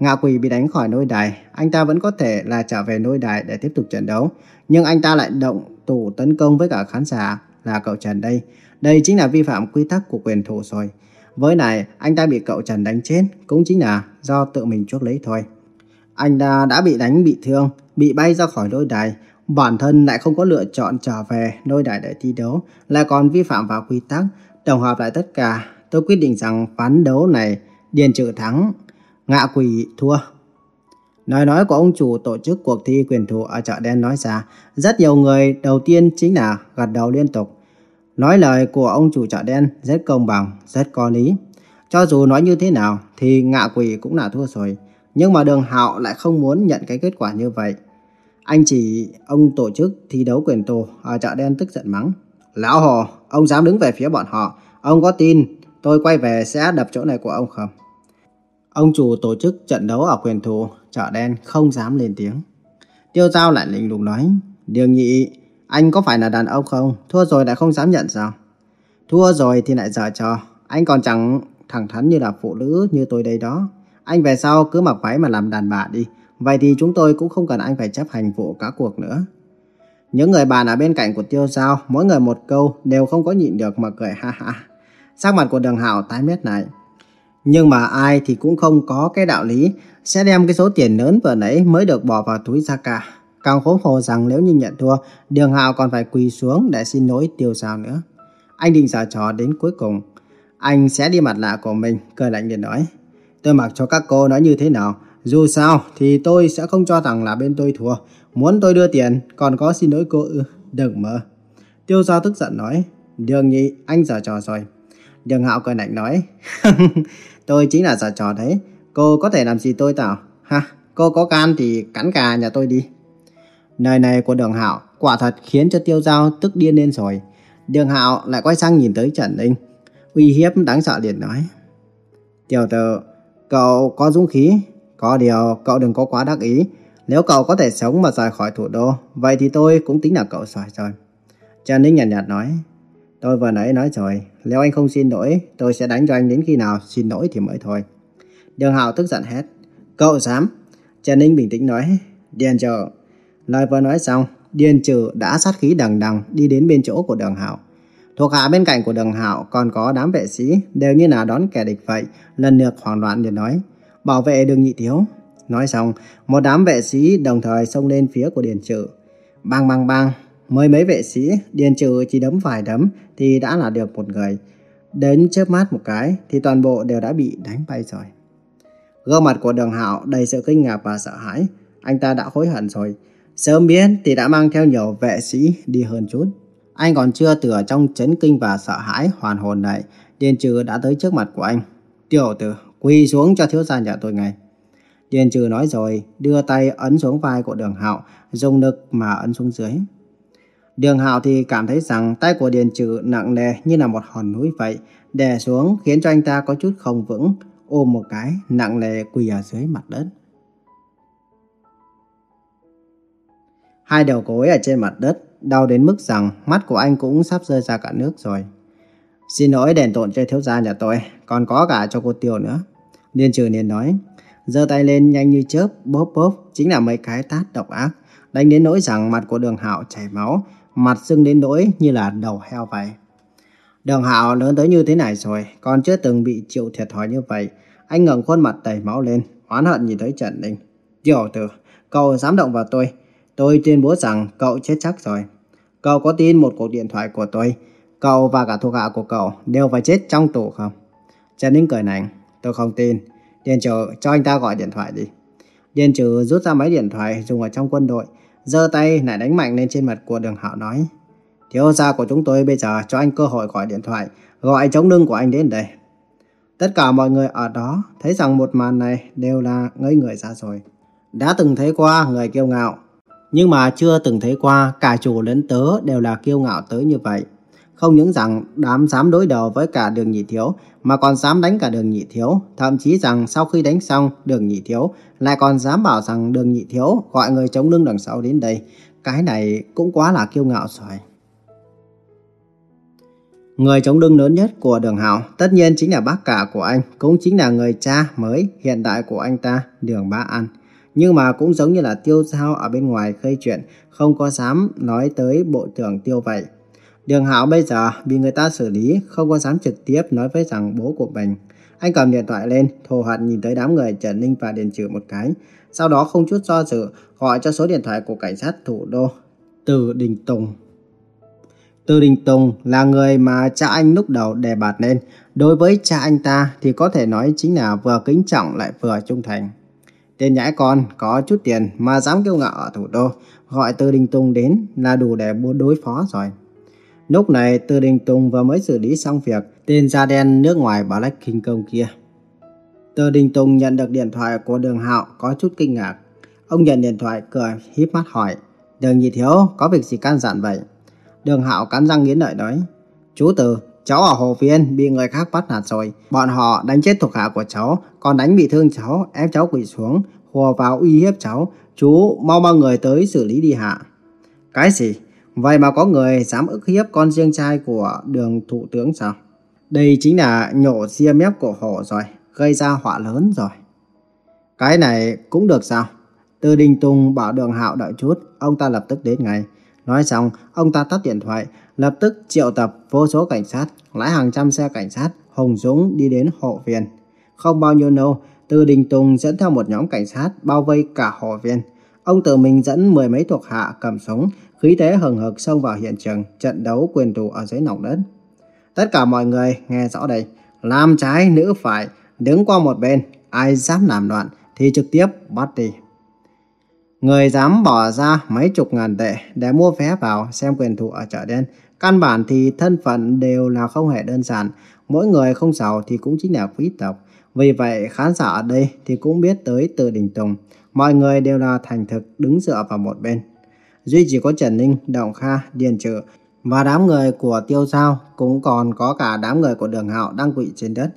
Ngạ quỷ bị đánh khỏi nôi đài, anh ta vẫn có thể là trở về nôi đài để tiếp tục trận đấu. Nhưng anh ta lại động thủ tấn công với cả khán giả là cậu Trần đây. Đây chính là vi phạm quy tắc của quyền thủ rồi. Với này, anh ta bị cậu Trần đánh chết cũng chính là do tự mình chuốc lấy thôi. Anh ta đã bị đánh bị thương, bị bay ra khỏi nôi đài. Bản thân lại không có lựa chọn trở về nôi đài để thi đấu, lại còn vi phạm vào quy tắc. Tổng hợp lại tất cả, tôi quyết định rằng phán đấu này Điền Trự thắng, ngạ quỷ thua. Nói nói của ông chủ tổ chức cuộc thi quyền thủ ở chợ đen nói ra, rất nhiều người đầu tiên chính là gật đầu liên tục. Nói lời của ông chủ chợ đen rất công bằng, rất có lý. Cho dù nói như thế nào thì ngạ quỷ cũng là thua rồi. Nhưng mà đường hạo lại không muốn nhận cái kết quả như vậy. Anh chỉ ông tổ chức thi đấu quyền tù ở chợ đen tức giận mắng. Lão Hồ, ông dám đứng về phía bọn họ. Ông có tin tôi quay về sẽ đập chỗ này của ông không? Ông chủ tổ chức trận đấu ở quyền thủ, chợ đen không dám lên tiếng. Tiêu Giao lại lạnh lùng nói, Đường nhị, anh có phải là đàn ông không? Thua rồi lại không dám nhận sao? Thua rồi thì lại dở trò, Anh còn chẳng thẳng thắn như là phụ nữ như tôi đây đó. Anh về sau cứ mặc váy mà làm đàn bà đi. Vậy thì chúng tôi cũng không cần anh phải chấp hành vụ cá cuộc nữa. Những người bạn ở bên cạnh của Tiêu Giao, mỗi người một câu đều không có nhịn được mà cười ha ha. Sắc mặt của đường hạo tái mét này. Nhưng mà ai thì cũng không có cái đạo lý sẽ đem cái số tiền lớn vừa nãy mới được bỏ vào túi ra cả. Càng khốn khổ rằng nếu như nhận thua, đường hạo còn phải quỳ xuống để xin lỗi Tiêu Giao nữa. Anh định giả trò đến cuối cùng. Anh sẽ đi mặt lạ của mình, cười lạnh liền nói. Tôi mặc cho các cô nói như thế nào. Dù sao thì tôi sẽ không cho rằng là bên tôi thua. Muốn tôi đưa tiền, còn có xin lỗi cô ư. Đừng mơ. Tiêu giao tức giận nói. Đường nhị, anh giả trò rồi. Đường hạo cười lạnh nói. [laughs] tôi chính là giả trò đấy. Cô có thể làm gì tôi tao? Ha, cô có can thì cắn gà nhà tôi đi. nơi này của đường hạo quả thật khiến cho tiêu giao tức điên lên rồi. Đường hạo lại quay sang nhìn tới Trần Ninh. Uy hiếp đáng sợ liền nói. Tiểu tử, cậu có dũng khí. Có điều, cậu đừng có quá đắc ý. Nếu cậu có thể sống mà rời khỏi thủ đô, vậy thì tôi cũng tính là cậu giỏi rồi. Trần Ninh nhạt nhạt nói. Tôi vừa nãy nói rồi, nếu anh không xin lỗi, tôi sẽ đánh cho anh đến khi nào xin lỗi thì mới thôi. Đường Hạo tức giận hét. Cậu dám? Trần Ninh bình tĩnh nói. Điền trừ. Lời vừa nói xong, Điền trừ đã sát khí đằng đằng đi đến bên chỗ của đường Hạo. Thuộc hạ bên cạnh của đường Hạo còn có đám vệ sĩ đều như là đón kẻ địch vậy, lần lượt hoảng loạn liền nói. Bảo vệ đường nhị thiếu. Nói xong, một đám vệ sĩ đồng thời xông lên phía của Điền trừ. Bang bang bang, mới mấy vệ sĩ, Điền trừ chỉ đấm vài đấm thì đã là được một người. Đến chớp mắt một cái thì toàn bộ đều đã bị đánh bay rồi. Gương mặt của đường hạo đầy sự kinh ngạc và sợ hãi. Anh ta đã hối hận rồi. Sớm biết thì đã mang theo nhiều vệ sĩ đi hơn chút. Anh còn chưa từ ở trong chấn kinh và sợ hãi hoàn hồn này. Điền trừ đã tới trước mặt của anh. Tiểu tử, quỳ xuống cho thiếu gia nhà tôi ngay. Điền trừ nói rồi, đưa tay ấn xuống vai của đường hạo, dùng lực mà ấn xuống dưới. Đường hạo thì cảm thấy rằng tay của Điền trừ nặng nề như là một hòn núi vậy, đè xuống khiến cho anh ta có chút không vững, ôm một cái, nặng nề quỳ ở dưới mặt đất. Hai đầu gối ở trên mặt đất, đau đến mức rằng mắt của anh cũng sắp rơi ra cả nước rồi. Xin lỗi đền tội cho thiếu gia nhà tôi, còn có cả cho cô Tiêu nữa. điền trừ liền nói, giơ tay lên nhanh như chớp, bóp bóp, chính là mấy cái tát độc ác, đánh đến nỗi rằng mặt của đường hạo chảy máu, mặt sưng đến nỗi như là đầu heo vậy. Đường hạo lớn tới như thế này rồi, còn chưa từng bị chịu thiệt thòi như vậy. Anh ngẩng khuôn mặt đầy máu lên, oán hận nhìn thấy Trần Ninh. Tiểu tử, cậu dám động vào tôi. Tôi tuyên bố rằng cậu chết chắc rồi. Cậu có tin một cuộc điện thoại của tôi, cậu và cả thuộc hạ của cậu đều phải chết trong tù không? Trần Ninh cười nảnh, tôi không tin. Điền trừ cho anh ta gọi điện thoại đi. Điền trừ rút ra máy điện thoại dùng ở trong quân đội, giơ tay lại đánh mạnh lên trên mặt của đường hạo nói. Thiếu gia của chúng tôi bây giờ cho anh cơ hội gọi điện thoại, gọi chống lưng của anh đến đây. Tất cả mọi người ở đó thấy rằng một màn này đều là ngây người ra rồi. Đã từng thấy qua người kiêu ngạo, nhưng mà chưa từng thấy qua cả chủ lẫn tớ đều là kiêu ngạo tới như vậy. Không những rằng đám dám đối đầu với cả đường nhị thiếu, mà còn dám đánh cả đường nhị thiếu. Thậm chí rằng sau khi đánh xong đường nhị thiếu, lại còn dám bảo rằng đường nhị thiếu gọi người chống lưng đằng sau đến đây. Cái này cũng quá là kiêu ngạo rồi. Người chống lưng lớn nhất của đường hạo tất nhiên chính là bác cả của anh, cũng chính là người cha mới hiện tại của anh ta, đường Bá An. Nhưng mà cũng giống như là tiêu giao ở bên ngoài khơi chuyện, không có dám nói tới bộ trưởng tiêu vậy. Đường Hạo bây giờ bị người ta xử lý, không có dám trực tiếp nói với rằng bố của mình. Anh cầm điện thoại lên, thù hận nhìn tới đám người Trần Ninh và Điền Trừ một cái. Sau đó không chút do dự, gọi cho số điện thoại của cảnh sát thủ đô, Từ Đình Tùng. Từ Đình Tùng là người mà cha anh lúc đầu đề bạt lên. Đối với cha anh ta thì có thể nói chính là vừa kính trọng lại vừa trung thành. Tên nhãi con có chút tiền mà dám kêu ngạo ở thủ đô, gọi Từ Đình Tùng đến là đủ để đối phó rồi. Lúc này Từ Đình Tùng vừa mới xử lý xong việc tên da đen nước ngoài Black King Công kia. Từ Đình Tùng nhận được điện thoại của Đường Hạo có chút kinh ngạc. Ông nhận điện thoại cười híp mắt hỏi. Đường nhị thiếu có việc gì can dặn vậy? Đường Hạo cắn răng nghiến lợi nói. Chú Từ, cháu ở Hồ Viên bị người khác bắt nạt rồi. Bọn họ đánh chết thuộc hạ của cháu, còn đánh bị thương cháu, ép cháu quỳ xuống, hùa vào uy hiếp cháu. Chú mau mang người tới xử lý đi hạ. Cái gì? Vậy mà có người dám ức hiếp con riêng trai của đường thủ tướng sao? Đây chính là nhổ ria mép của hổ rồi, gây ra họa lớn rồi. Cái này cũng được sao? Từ Đình Tùng bảo đường hạo đợi chút, ông ta lập tức đến ngay. Nói xong, ông ta tắt điện thoại, lập tức triệu tập vô số cảnh sát, lái hàng trăm xe cảnh sát, hùng dũng đi đến hộ viên. Không bao nhiêu lâu, Từ Đình Tùng dẫn theo một nhóm cảnh sát bao vây cả hộ viên. Ông tự mình dẫn mười mấy thuộc hạ cầm súng, khí thế hừng hực xông vào hiện trường trận đấu quyền tù ở dưới nòng đất. Tất cả mọi người nghe rõ đây, làm trái nữ phải, đứng qua một bên, ai dám làm loạn thì trực tiếp bắt đi. Người dám bỏ ra mấy chục ngàn tệ để mua vé vào xem quyền thủ ở chợ đen. Căn bản thì thân phận đều là không hề đơn giản. Mỗi người không giàu thì cũng chính là quý tộc. Vì vậy khán giả ở đây thì cũng biết tới từ Đình Tùng. Mọi người đều là thành thực đứng dựa vào một bên. Duy chỉ có Trần Ninh, Động Kha, Điền Trừ và đám người của Tiêu Giao cũng còn có cả đám người của Đường Hạo đang quỵ trên đất.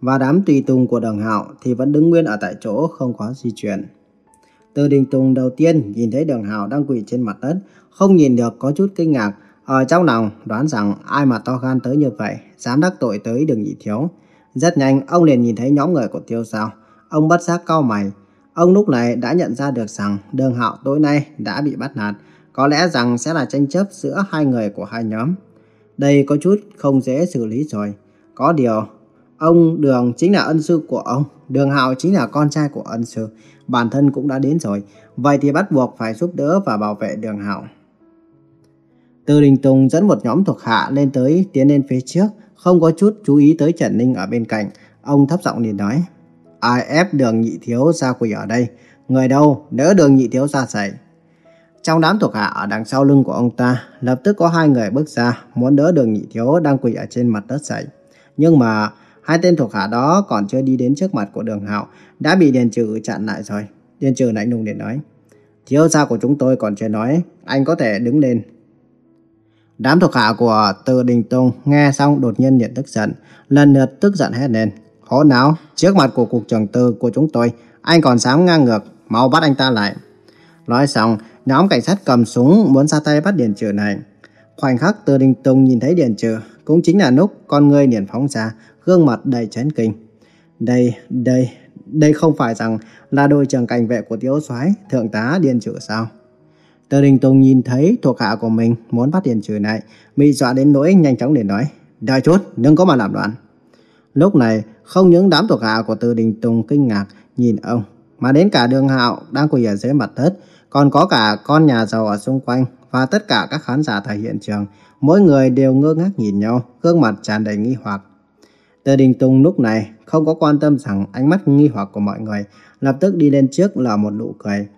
Và đám tùy tùng của Đường Hạo thì vẫn đứng nguyên ở tại chỗ không có di chuyển. Từ Đình Tùng đầu tiên nhìn thấy Đường Hạo đang quỳ trên mặt đất, không nhìn được có chút kinh ngạc. Ở trong lòng đoán rằng ai mà to gan tới như vậy, dám đắc tội tới đường nhị thiếu. Rất nhanh, ông liền nhìn thấy nhóm người của Tiêu Sao. Ông bất giác cau mày. Ông lúc này đã nhận ra được rằng Đường Hạo tối nay đã bị bắt nạt. Có lẽ rằng sẽ là tranh chấp giữa hai người của hai nhóm. Đây có chút không dễ xử lý rồi. Có điều, ông Đường chính là ân sư của ông. Đường Hạo chính là con trai của ân sư bản thân cũng đã đến rồi, vậy thì bắt buộc phải giúp đỡ và bảo vệ đường hạo. Từ Đình Tùng dẫn một nhóm thuộc hạ lên tới tiến lên phía trước, không có chút chú ý tới Trần Ninh ở bên cạnh. Ông thấp giọng liền nói, ai ép đường nhị thiếu ra quỳ ở đây, người đâu đỡ đường nhị thiếu ra xảy. Trong đám thuộc hạ ở đằng sau lưng của ông ta, lập tức có hai người bước ra, muốn đỡ đường nhị thiếu đang quỳ ở trên mặt đất sậy. Nhưng mà Hai tên thuộc hạ đó còn chưa đi đến trước mặt của đường hạo đã bị Điền Trừ chặn lại rồi. Điền Trừ lạnh lùng để nói. Thiếu gia của chúng tôi còn chưa nói, anh có thể đứng lên. Đám thuộc hạ của Từ Đình Tông nghe xong đột nhiên nhận tức giận, lần lượt tức giận hét lên. Hỗn nào, trước mặt của cục trưởng tư của chúng tôi, anh còn dám ngang ngược, mau bắt anh ta lại. Nói xong, nhóm cảnh sát cầm súng muốn ra tay bắt Điền Trừ này. Khoảnh khắc Từ Đình Tùng nhìn thấy Điền Trừ, cũng chính là lúc con người liền phóng ra, gương mặt đầy chấn kinh. Đây, đây, đây không phải rằng là đội trưởng cảnh vệ của Tiếu soái thượng tá Điền Trừ sao? Từ Đình Tùng nhìn thấy thuộc hạ của mình muốn bắt Điền Trừ này, bị dọa đến nỗi nhanh chóng để nói, đợi chút, đừng có mà làm loạn. Lúc này, không những đám thuộc hạ của Từ Đình Tùng kinh ngạc nhìn ông, mà đến cả đường hạo đang quỳ ở dưới mặt đất, còn có cả con nhà giàu ở xung quanh và tất cả các khán giả tại hiện trường, mỗi người đều ngơ ngác nhìn nhau, gương mặt tràn đầy nghi hoặc. Từ Đình Tùng lúc này không có quan tâm rằng ánh mắt nghi hoặc của mọi người, lập tức đi lên trước là một nụ cười.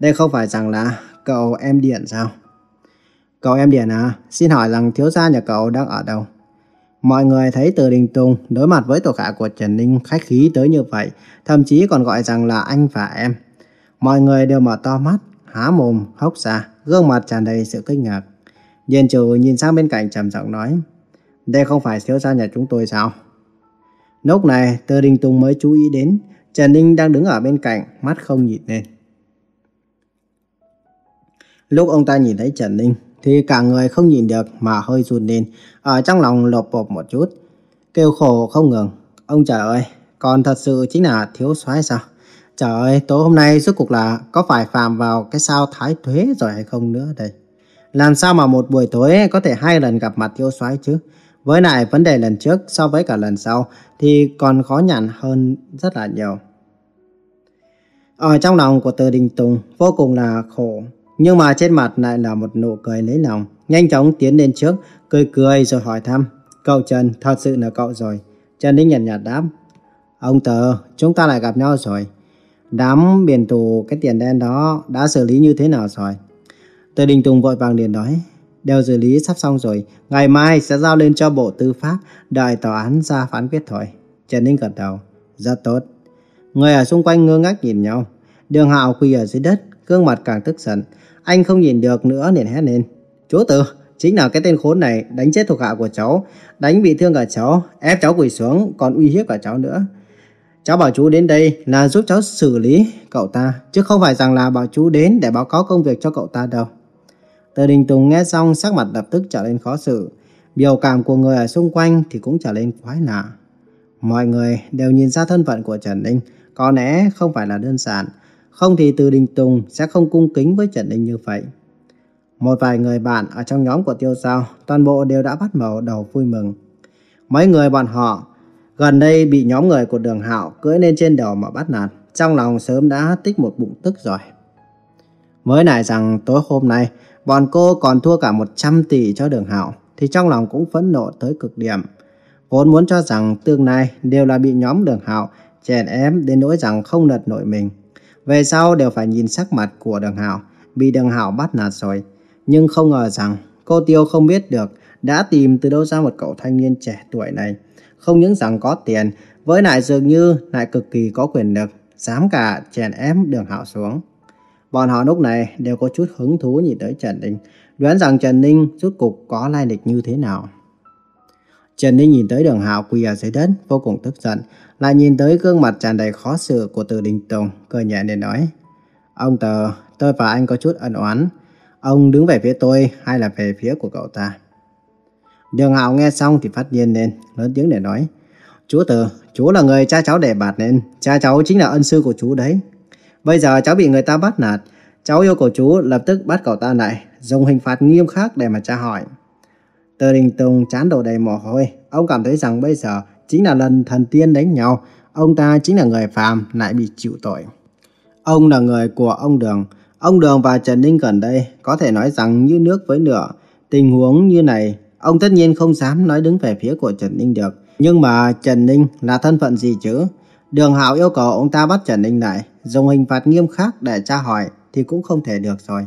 Đây không phải rằng là cậu em Điện sao? Cậu em Điện à, xin hỏi rằng thiếu gia nhà cậu đang ở đâu? Mọi người thấy Từ Đình Tùng đối mặt với tổ cả của Trần Ninh khách khí tới như vậy, thậm chí còn gọi rằng là anh và em. Mọi người đều mở to mắt, há mồm, hốc ra, gương mặt tràn đầy sự kinh ngạc. Diên Trừ nhìn sang bên cạnh trầm giọng nói, đây không phải thiếu gia nhà chúng tôi sao? Lúc này, Từ Đình Tùng mới chú ý đến, Trần Ninh đang đứng ở bên cạnh, mắt không nhìn lên. Lúc ông ta nhìn thấy Trần Ninh, thì cả người không nhìn được mà hơi run lên, ở trong lòng lột bột một chút. Kêu khổ không ngừng. Ông trời ơi, còn thật sự chính là thiếu soái sao? Trời ơi, tối hôm nay rốt cuộc là có phải phạm vào cái sao thái thuế rồi hay không nữa đây? Làm sao mà một buổi tối có thể hai lần gặp mặt thiếu soái chứ? Với lại vấn đề lần trước so với cả lần sau thì còn khó nhằn hơn rất là nhiều. Ở trong lòng của Từ Đình Tùng vô cùng là khổ, nhưng mà trên mặt lại là một nụ cười lấy lòng. Nhanh chóng tiến lên trước, cười cười rồi hỏi thăm. Cậu Trần, thật sự là cậu rồi. Trần Ninh nhạt nhạt đáp. Ông Tờ, chúng ta lại gặp nhau rồi. Đám biển tù cái tiền đen đó đã xử lý như thế nào rồi? Tờ Đình Tùng vội vàng liền nói đều xử lý sắp xong rồi. Ngày mai sẽ giao lên cho Bộ Tư pháp, đợi tòa án ra phán quyết thôi. Trần Ninh gật đầu. Rất tốt. Người ở xung quanh ngơ ngác nhìn nhau. Đường Hạo quỳ ở dưới đất, gương mặt càng tức giận. Anh không nhìn được nữa liền hét lên. Chú Tử, chính là cái tên khốn này đánh chết thuộc hạ của cháu, đánh bị thương cả cháu, ép cháu quỳ xuống, còn uy hiếp cả cháu nữa. Cháu bảo chú đến đây là giúp cháu xử lý cậu ta, chứ không phải rằng là bảo chú đến để báo cáo công việc cho cậu ta đâu. Từ Đình Tùng nghe xong sắc mặt lập tức trở lên khó xử. Biểu cảm của người ở xung quanh thì cũng trở lên quái lạ. Mọi người đều nhìn ra thân phận của Trần Ninh, có lẽ không phải là đơn giản. Không thì Từ Đình Tùng sẽ không cung kính với Trần đình như vậy. Một vài người bạn ở trong nhóm của Tiêu Giao, toàn bộ đều đã bắt màu đầu vui mừng. Mấy người bọn họ gần đây bị nhóm người của Đường Hạo cưỡi lên trên đầu mà bắt nạt, trong lòng sớm đã tích một bụng tức rồi. Mới nãy rằng tối hôm nay, bọn cô còn thua cả 100 tỷ cho Đường Hạo, thì trong lòng cũng phẫn nộ tới cực điểm. Vốn muốn cho rằng tương lai đều là bị nhóm Đường Hạo chèn ép đến nỗi rằng không lật nổi mình. Về sau đều phải nhìn sắc mặt của Đường Hạo, bị Đường Hạo bắt nạt rồi. Nhưng không ngờ rằng cô Tiêu không biết được đã tìm từ đâu ra một cậu thanh niên trẻ tuổi này. Không những rằng có tiền, với lại dường như lại cực kỳ có quyền lực, dám cả chèn ép Đường Hạo xuống. Bọn họ lúc này đều có chút hứng thú nhìn tới Trần Ninh, đoán rằng Trần Ninh rút cục có lai lịch như thế nào. Trần Ninh nhìn tới đường hạo quỳ ở dưới đất, vô cùng tức giận, lại nhìn tới gương mặt tràn đầy khó xử của Từ Đình Tùng, cười nhẹ để nói. Ông Tờ, tôi và anh có chút ân oán. Ông đứng về phía tôi hay là về phía của cậu ta? Đường hạo nghe xong thì phát điên lên, lớn tiếng để nói. Chú Từ, chú là người cha cháu đề bạt nên, cha cháu chính là ân sư của chú đấy. Bây giờ cháu bị người ta bắt nạt, cháu yêu cầu chú lập tức bắt cậu ta lại, dùng hình phạt nghiêm khắc để mà tra hỏi. Tờ Đình Tùng chán đổ đầy mồ hôi, ông cảm thấy rằng bây giờ chính là lần thần tiên đánh nhau, ông ta chính là người phàm lại bị chịu tội. Ông là người của ông Đường, ông Đường và Trần Ninh gần đây có thể nói rằng như nước với lửa. Tình huống như này, ông tất nhiên không dám nói đứng về phía của Trần Ninh được. Nhưng mà Trần Ninh là thân phận gì chứ? Đường Hạo yêu cầu ông ta bắt Trần Ninh lại, dùng hình phạt nghiêm khắc để tra hỏi thì cũng không thể được rồi.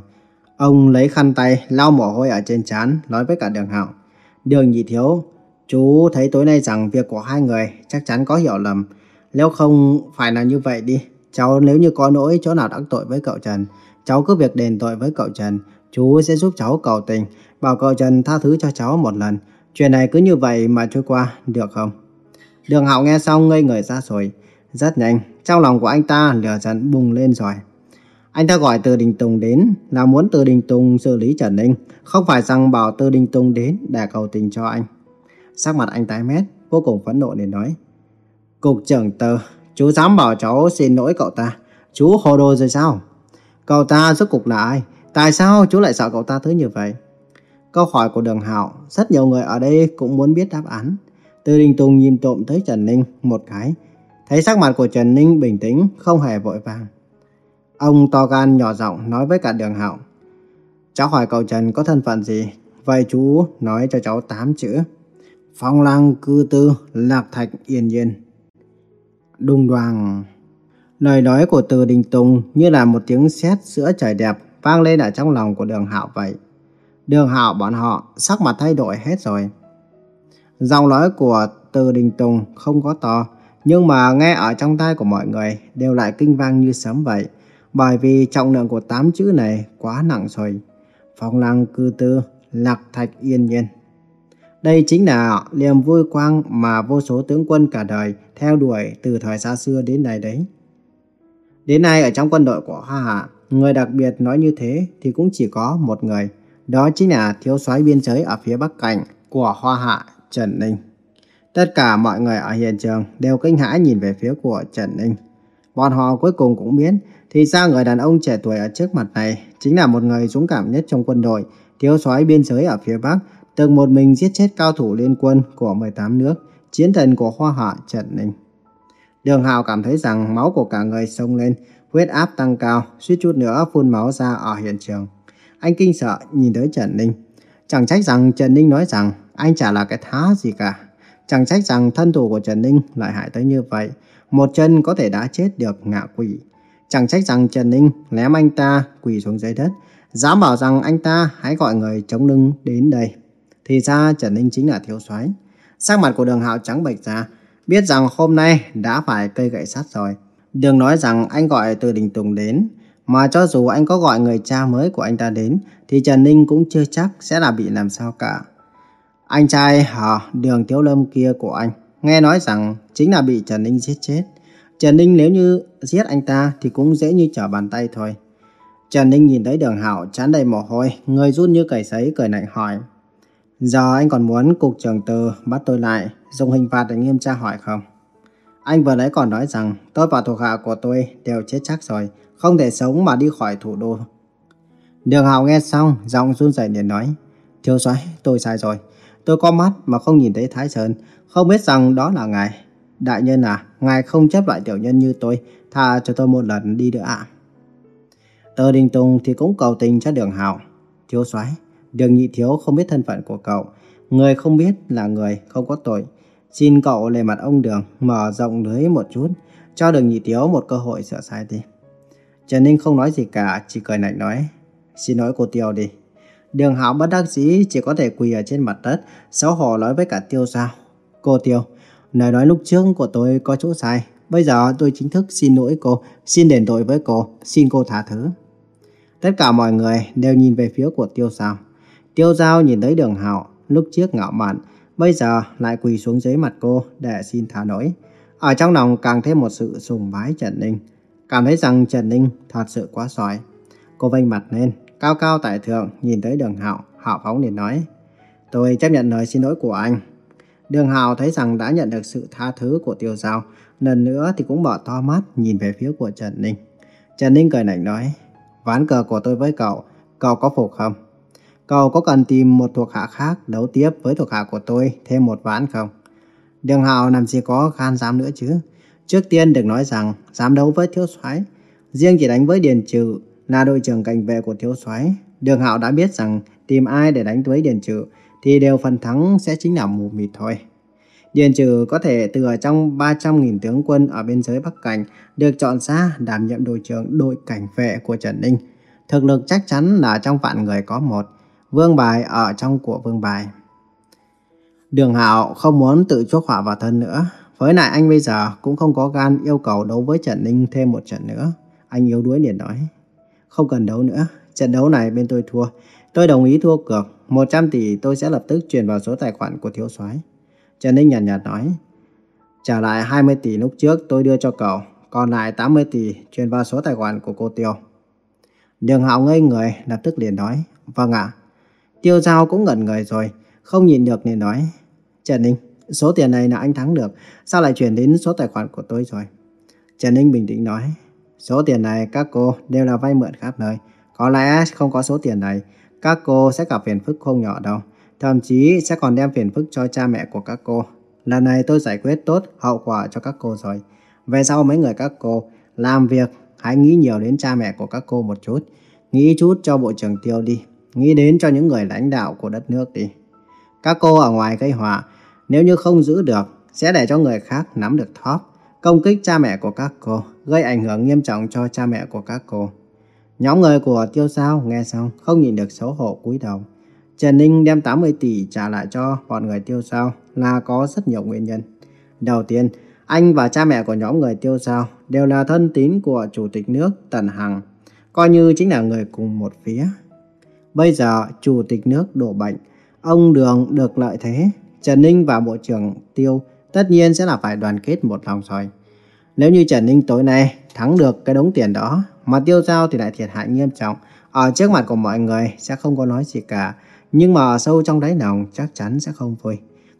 Ông lấy khăn tay lau mồ hôi ở trên trán, nói với cả Đường Hạo. Đường nhị thiếu, chú thấy tối nay rằng việc của hai người chắc chắn có hiểu lầm. Nếu không phải là như vậy đi, cháu nếu như có lỗi chỗ nào đắc tội với cậu Trần, cháu cứ việc đền tội với cậu Trần. Chú sẽ giúp cháu cầu tình, bảo cậu Trần tha thứ cho cháu một lần. Chuyện này cứ như vậy mà trôi qua, được không? Đường Hạo nghe xong ngây người ra rồi. Rất nhanh, trong lòng của anh ta lửa giận bùng lên rồi. Anh ta gọi Từ Đình Tùng đến là muốn Từ Đình Tùng xử lý Trần Ninh, không phải rằng bảo Từ Đình Tùng đến để cầu tình cho anh. Sắc mặt anh tái mét, vô cùng phẫn nộ để nói. Cục trưởng Từ, chú dám bảo cháu xin lỗi cậu ta, chú hồ đồ rồi sao? Cậu ta rốt cục là ai? Tại sao chú lại sợ cậu ta tới như vậy? Câu hỏi của Đường Hạo, rất nhiều người ở đây cũng muốn biết đáp án. Từ Đình Tùng nhìn trộm tới Trần Ninh một cái, thấy sắc mặt của Trần Ninh bình tĩnh, không hề vội vàng. Ông to gan nhỏ giọng nói với cả đường hạo. Cháu hỏi cậu Trần có thân phận gì? Vậy chú nói cho cháu tám chữ. Phong lang cư tư, lạc thạch yên nhiên. Đùng đoàng. Lời nói của từ đình tùng như là một tiếng sét giữa trời đẹp vang lên ở trong lòng của đường hạo vậy. Đường hạo bọn họ sắc mặt thay đổi hết rồi. Giọng nói của từ đình tùng không có to, nhưng mà nghe ở trong tai của mọi người đều lại kinh vang như sấm vậy bởi vì trọng lượng của tám chữ này quá nặng rồi. Phong lăng cư tư, lạc thạch yên nhiên. Đây chính là niềm vui quang mà vô số tướng quân cả đời theo đuổi từ thời xa xưa đến nay đấy. Đến nay ở trong quân đội của Hoa Hạ, người đặc biệt nói như thế thì cũng chỉ có một người. Đó chính là thiếu soái biên giới ở phía bắc cảnh của Hoa Hạ, Trần Ninh. Tất cả mọi người ở hiện trường đều kinh hãi nhìn về phía của Trần Ninh. Bọn họ cuối cùng cũng biết thì ra người đàn ông trẻ tuổi ở trước mặt này chính là một người dũng cảm nhất trong quân đội, thiếu soái biên giới ở phía Bắc, từng một mình giết chết cao thủ liên quân của 18 nước, chiến thần của Hoa Hạ Trần Ninh. Đường Hào cảm thấy rằng máu của cả người sông lên, huyết áp tăng cao, suýt chút nữa phun máu ra ở hiện trường. Anh kinh sợ nhìn tới Trần Ninh. Chẳng trách rằng Trần Ninh nói rằng anh chả là cái thá gì cả. Chẳng trách rằng thân thủ của Trần Ninh lại hại tới như vậy. Một chân có thể đã chết được ngạ quỷ. Chẳng trách rằng Trần Ninh ném anh ta quỳ xuống dưới đất, dám bảo rằng anh ta hãy gọi người chống lưng đến đây. Thì ra Trần Ninh chính là thiếu soái. Sắc mặt của đường hạo trắng bệch ra, biết rằng hôm nay đã phải cây gậy sắt rồi. Đừng nói rằng anh gọi từ đình tùng đến, Mà cho dù anh có gọi người cha mới của anh ta đến, thì Trần Ninh cũng chưa chắc sẽ là bị làm sao cả. Anh trai hả đường thiếu Lâm kia của anh, nghe nói rằng chính là bị Trần Ninh giết chết. Trần Ninh nếu như giết anh ta thì cũng dễ như trở bàn tay thôi. Trần Ninh nhìn thấy đường Hạo chán đầy mồ hôi, người run như cầy sấy cười lạnh hỏi. Giờ anh còn muốn cục trưởng từ bắt tôi lại, dùng hình phạt để nghiêm tra hỏi không? Anh vừa nãy còn nói rằng tôi và thuộc hạ của tôi đều chết chắc rồi, không thể sống mà đi khỏi thủ đô. Đường Hạo nghe xong, giọng run rẩy liền nói. Thiếu soái, tôi sai rồi. Tôi có mắt mà không nhìn thấy Thái Sơn, không biết rằng đó là ngài. Đại nhân à, ngài không chấp loại tiểu nhân như tôi, tha cho tôi một lần đi nữa ạ. À. Tờ Đình Tùng thì cũng cầu tình cho đường Hạo. Thiếu soái, đường nhị thiếu không biết thân phận của cậu. Người không biết là người không có tội. Xin cậu lề mặt ông đường mở rộng lưới một chút, cho đường nhị thiếu một cơ hội sửa sai đi. Trần Ninh không nói gì cả, chỉ cười lạnh nói. Xin lỗi cô Tiêu đi. Đường Hạo bất đắc dĩ chỉ có thể quỳ ở trên mặt đất, xấu hổ nói với cả Tiêu sao. Cô Tiêu, lời nói lúc trước của tôi có chỗ sai. Bây giờ tôi chính thức xin lỗi cô, xin đền tội với cô, xin cô tha thứ. Tất cả mọi người đều nhìn về phía của Tiêu Giao. Tiêu Giao nhìn thấy đường Hạo lúc trước ngạo mạn, bây giờ lại quỳ xuống dưới mặt cô để xin tha lỗi. Ở trong lòng càng thêm một sự sùng bái Trần Ninh, cảm thấy rằng Trần Ninh thật sự quá giỏi. Cô vênh mặt lên, cao cao tại thượng nhìn tới đường Hạo, Hạo phóng liền nói: "Tôi chấp nhận lời xin lỗi của anh." Đường Hào thấy rằng đã nhận được sự tha thứ của Tiêu Giao, lần nữa thì cũng mở to mắt nhìn về phía của Trần Ninh. Trần Ninh cười lạnh nói: "Ván cờ của tôi với cậu, cậu có phục không?" Cậu có cần tìm một thuộc hạ khác đấu tiếp với thuộc hạ của tôi thêm một ván không? Đường Hào làm gì có khan dám nữa chứ? Trước tiên được nói rằng dám đấu với thiếu soái, riêng chỉ đánh với Điền Trừ là đội trưởng cảnh vệ của thiếu soái. Đường Hạo đã biết rằng tìm ai để đánh với Điền Trừ thì đều phần thắng sẽ chính là mù mịt thôi. Điền Trừ có thể từ ở trong 300.000 tướng quân ở biên giới Bắc Cảnh được chọn ra đảm nhiệm đội trưởng đội cảnh vệ của Trần Ninh. Thực lực chắc chắn là trong vạn người có một. Vương bài ở trong của vương bài. Đường Hạo không muốn tự chuốc họa vào thân nữa. Với lại anh bây giờ cũng không có gan yêu cầu đấu với Trần Ninh thêm một trận nữa. Anh yếu đuối liền nói. Không cần đấu nữa. Trận đấu này bên tôi thua. Tôi đồng ý thua cược. 100 tỷ tôi sẽ lập tức chuyển vào số tài khoản của thiếu soái. Trần Ninh nhàn nhạt, nhạt nói. Trả lại 20 tỷ lúc trước tôi đưa cho cậu. Còn lại 80 tỷ chuyển vào số tài khoản của cô Tiêu. Đường Hạo ngây người lập tức liền nói. Vâng ạ. Tiêu Giao cũng ngẩn người rồi, không nhìn được nên nói. Trần Ninh, số tiền này là anh thắng được, sao lại chuyển đến số tài khoản của tôi rồi? Trần Ninh bình tĩnh nói, số tiền này các cô đều là vay mượn khắp nơi. Có lẽ không có số tiền này, các cô sẽ gặp phiền phức không nhỏ đâu. Thậm chí sẽ còn đem phiền phức cho cha mẹ của các cô. Lần này tôi giải quyết tốt hậu quả cho các cô rồi. Về sau mấy người các cô làm việc hãy nghĩ nhiều đến cha mẹ của các cô một chút. Nghĩ chút cho bộ trưởng tiêu đi. Nghĩ đến cho những người lãnh đạo của đất nước đi. Các cô ở ngoài gây họa, nếu như không giữ được, sẽ để cho người khác nắm được thóp, công kích cha mẹ của các cô, gây ảnh hưởng nghiêm trọng cho cha mẹ của các cô. Nhóm người của Tiêu Sao nghe xong không nhìn được xấu hổ cúi đầu. Trần Ninh đem 80 tỷ trả lại cho bọn người Tiêu Sao là có rất nhiều nguyên nhân. Đầu tiên, anh và cha mẹ của nhóm người Tiêu Sao đều là thân tín của Chủ tịch nước Tần Hằng, coi như chính là người cùng một phía. Bây giờ chủ tịch nước đổ bệnh, ông Đường được lợi thế, Trần Ninh và Bộ trưởng Tiêu tất nhiên sẽ là phải đoàn kết một lòng rồi. Nếu như Trần Ninh tối nay thắng được cái đống tiền đó, mà Tiêu Giao thì lại thiệt hại nghiêm trọng, ở trước mặt của mọi người sẽ không có nói gì cả, nhưng mà ở sâu trong đáy lòng chắc chắn sẽ không vui.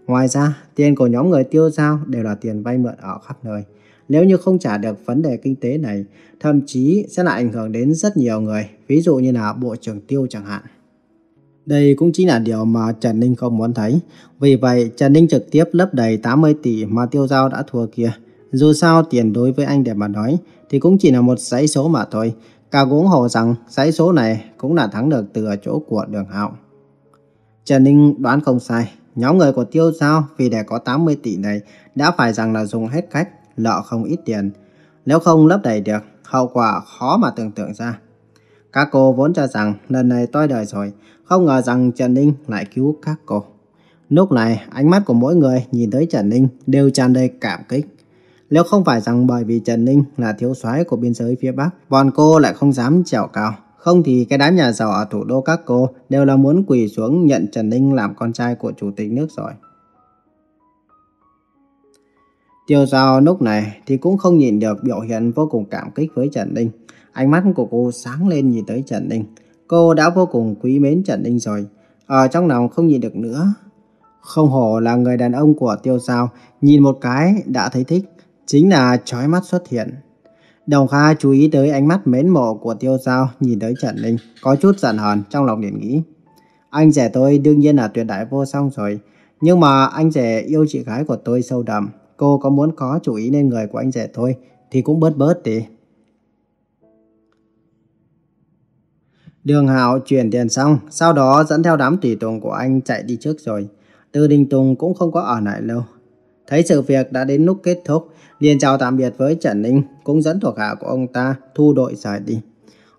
Ngoài ra, tiền của nhóm người Tiêu Giao đều là tiền vay mượn ở khắp nơi. Nếu như không trả được vấn đề kinh tế này, thậm chí sẽ lại ảnh hưởng đến rất nhiều người, ví dụ như là Bộ trưởng Tiêu chẳng hạn. Đây cũng chính là điều mà Trần Ninh không muốn thấy. Vì vậy, Trần Ninh trực tiếp lấp đầy 80 tỷ mà Tiêu Giao đã thua kia. Dù sao, tiền đối với anh để mà nói, thì cũng chỉ là một dãy số mà thôi. Cả cũng hồ rằng dãy số này cũng là thắng được từ ở chỗ của đường hạo. Trần Ninh đoán không sai. Nhóm người của Tiêu Giao vì để có 80 tỷ này đã phải rằng là dùng hết cách lợ không ít tiền. Nếu không lấp đầy được, hậu quả khó mà tưởng tượng ra. Các cô vốn cho rằng lần này tôi đời rồi, không ngờ rằng Trần Ninh lại cứu các cô. Lúc này, ánh mắt của mỗi người nhìn tới Trần Ninh đều tràn đầy cảm kích. Nếu không phải rằng bởi vì Trần Ninh là thiếu soái của biên giới phía Bắc, bọn cô lại không dám trèo cao. Không thì cái đám nhà giàu ở thủ đô các cô đều là muốn quỳ xuống nhận Trần Ninh làm con trai của chủ tịch nước rồi. Tiêu Giao lúc này thì cũng không nhìn được biểu hiện vô cùng cảm kích với Trần Ninh. Ánh mắt của cô sáng lên nhìn tới Trần Ninh. Cô đã vô cùng quý mến Trần Ninh rồi. Ở trong lòng không nhìn được nữa. Không hổ là người đàn ông của Tiêu Giao, nhìn một cái đã thấy thích. Chính là chói mắt xuất hiện. Đồng Kha chú ý tới ánh mắt mến mộ của Tiêu Giao nhìn tới Trần Ninh, có chút giận hờn trong lòng liền nghĩ. Anh rể tôi đương nhiên là tuyệt đại vô song rồi, nhưng mà anh rể yêu chị gái của tôi sâu đậm, cô có muốn có chú ý lên người của anh rể tôi thì cũng bớt bớt đi. Đường Hạo chuyển tiền xong, sau đó dẫn theo đám tùy tùng của anh chạy đi trước rồi. Tư Đình Tùng cũng không có ở lại lâu. Thấy sự việc đã đến lúc kết thúc, liền chào tạm biệt với Trần Ninh, cũng dẫn thuộc hạ của ông ta thu đội rời đi.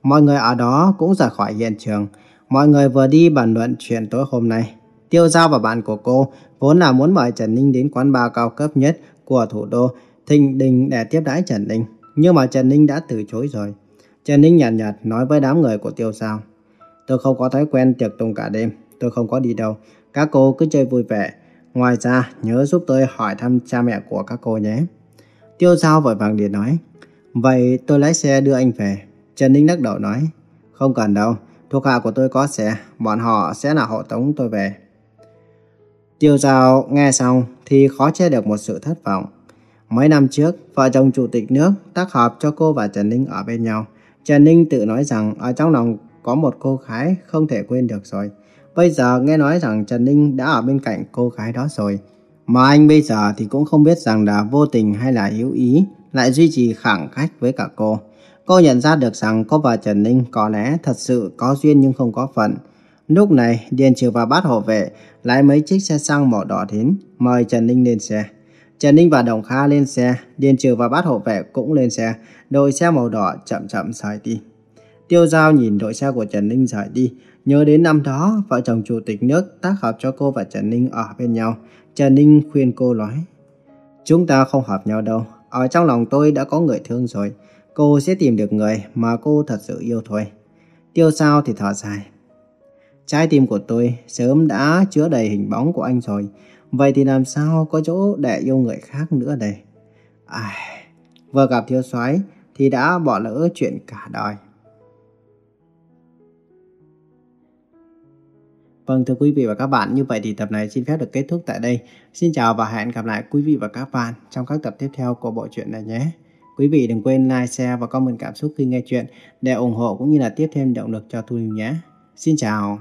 Mọi người ở đó cũng rời khỏi hiện trường. Mọi người vừa đi bàn luận chuyện tối hôm nay. Tiêu Giao và bạn của cô vốn là muốn mời Trần Ninh đến quán bar cao cấp nhất của thủ đô Thịnh Đình để tiếp đãi Trần Ninh. Nhưng mà Trần Ninh đã từ chối rồi. Trần Ninh nhàn nhạt, nhạt nói với đám người của Tiêu Giao. Tôi không có thói quen tiệc tùng cả đêm. Tôi không có đi đâu. Các cô cứ chơi vui vẻ. Ngoài ra, nhớ giúp tôi hỏi thăm cha mẹ của các cô nhé. Tiêu Giao vội vàng điện nói. Vậy tôi lái xe đưa anh về. Trần Ninh lắc đầu nói. Không cần đâu. Thuộc hạ của tôi có xe. Bọn họ sẽ là hộ tống tôi về. Tiêu Giao nghe xong thì khó che được một sự thất vọng. Mấy năm trước, vợ chồng chủ tịch nước tác hợp cho cô và Trần Ninh ở bên nhau. Trần Ninh tự nói rằng ở trong lòng có một cô gái không thể quên được rồi. Bây giờ nghe nói rằng Trần Ninh đã ở bên cạnh cô gái đó rồi. Mà anh bây giờ thì cũng không biết rằng là vô tình hay là hữu ý lại duy trì khoảng cách với cả cô. Cô nhận ra được rằng cô và Trần Ninh có lẽ thật sự có duyên nhưng không có phận. Lúc này, Điền Trừ và bát hộ vệ lái mấy chiếc xe xăng màu đỏ đến, mời Trần Ninh lên xe. Trần Ninh và Đồng Kha lên xe, Điền Trừ và bát hộ vệ cũng lên xe, đội xe màu đỏ chậm chậm rời đi. Tiêu Giao nhìn đội xe của Trần Ninh rời đi, nhớ đến năm đó vợ chồng chủ tịch nước tác hợp cho cô và Trần Ninh ở bên nhau. Trần Ninh khuyên cô nói, chúng ta không hợp nhau đâu, ở trong lòng tôi đã có người thương rồi, cô sẽ tìm được người mà cô thật sự yêu thôi. Tiêu sao thì thở dài, Trái tim của tôi sớm đã chứa đầy hình bóng của anh rồi. Vậy thì làm sao có chỗ để yêu người khác nữa đây? À, vừa gặp thiếu soái thì đã bỏ lỡ chuyện cả đời. Vâng thưa quý vị và các bạn, như vậy thì tập này xin phép được kết thúc tại đây. Xin chào và hẹn gặp lại quý vị và các bạn trong các tập tiếp theo của bộ truyện này nhé. Quý vị đừng quên like, share và comment cảm xúc khi nghe chuyện để ủng hộ cũng như là tiếp thêm động lực cho Thu Lưu nhé. Xin chào.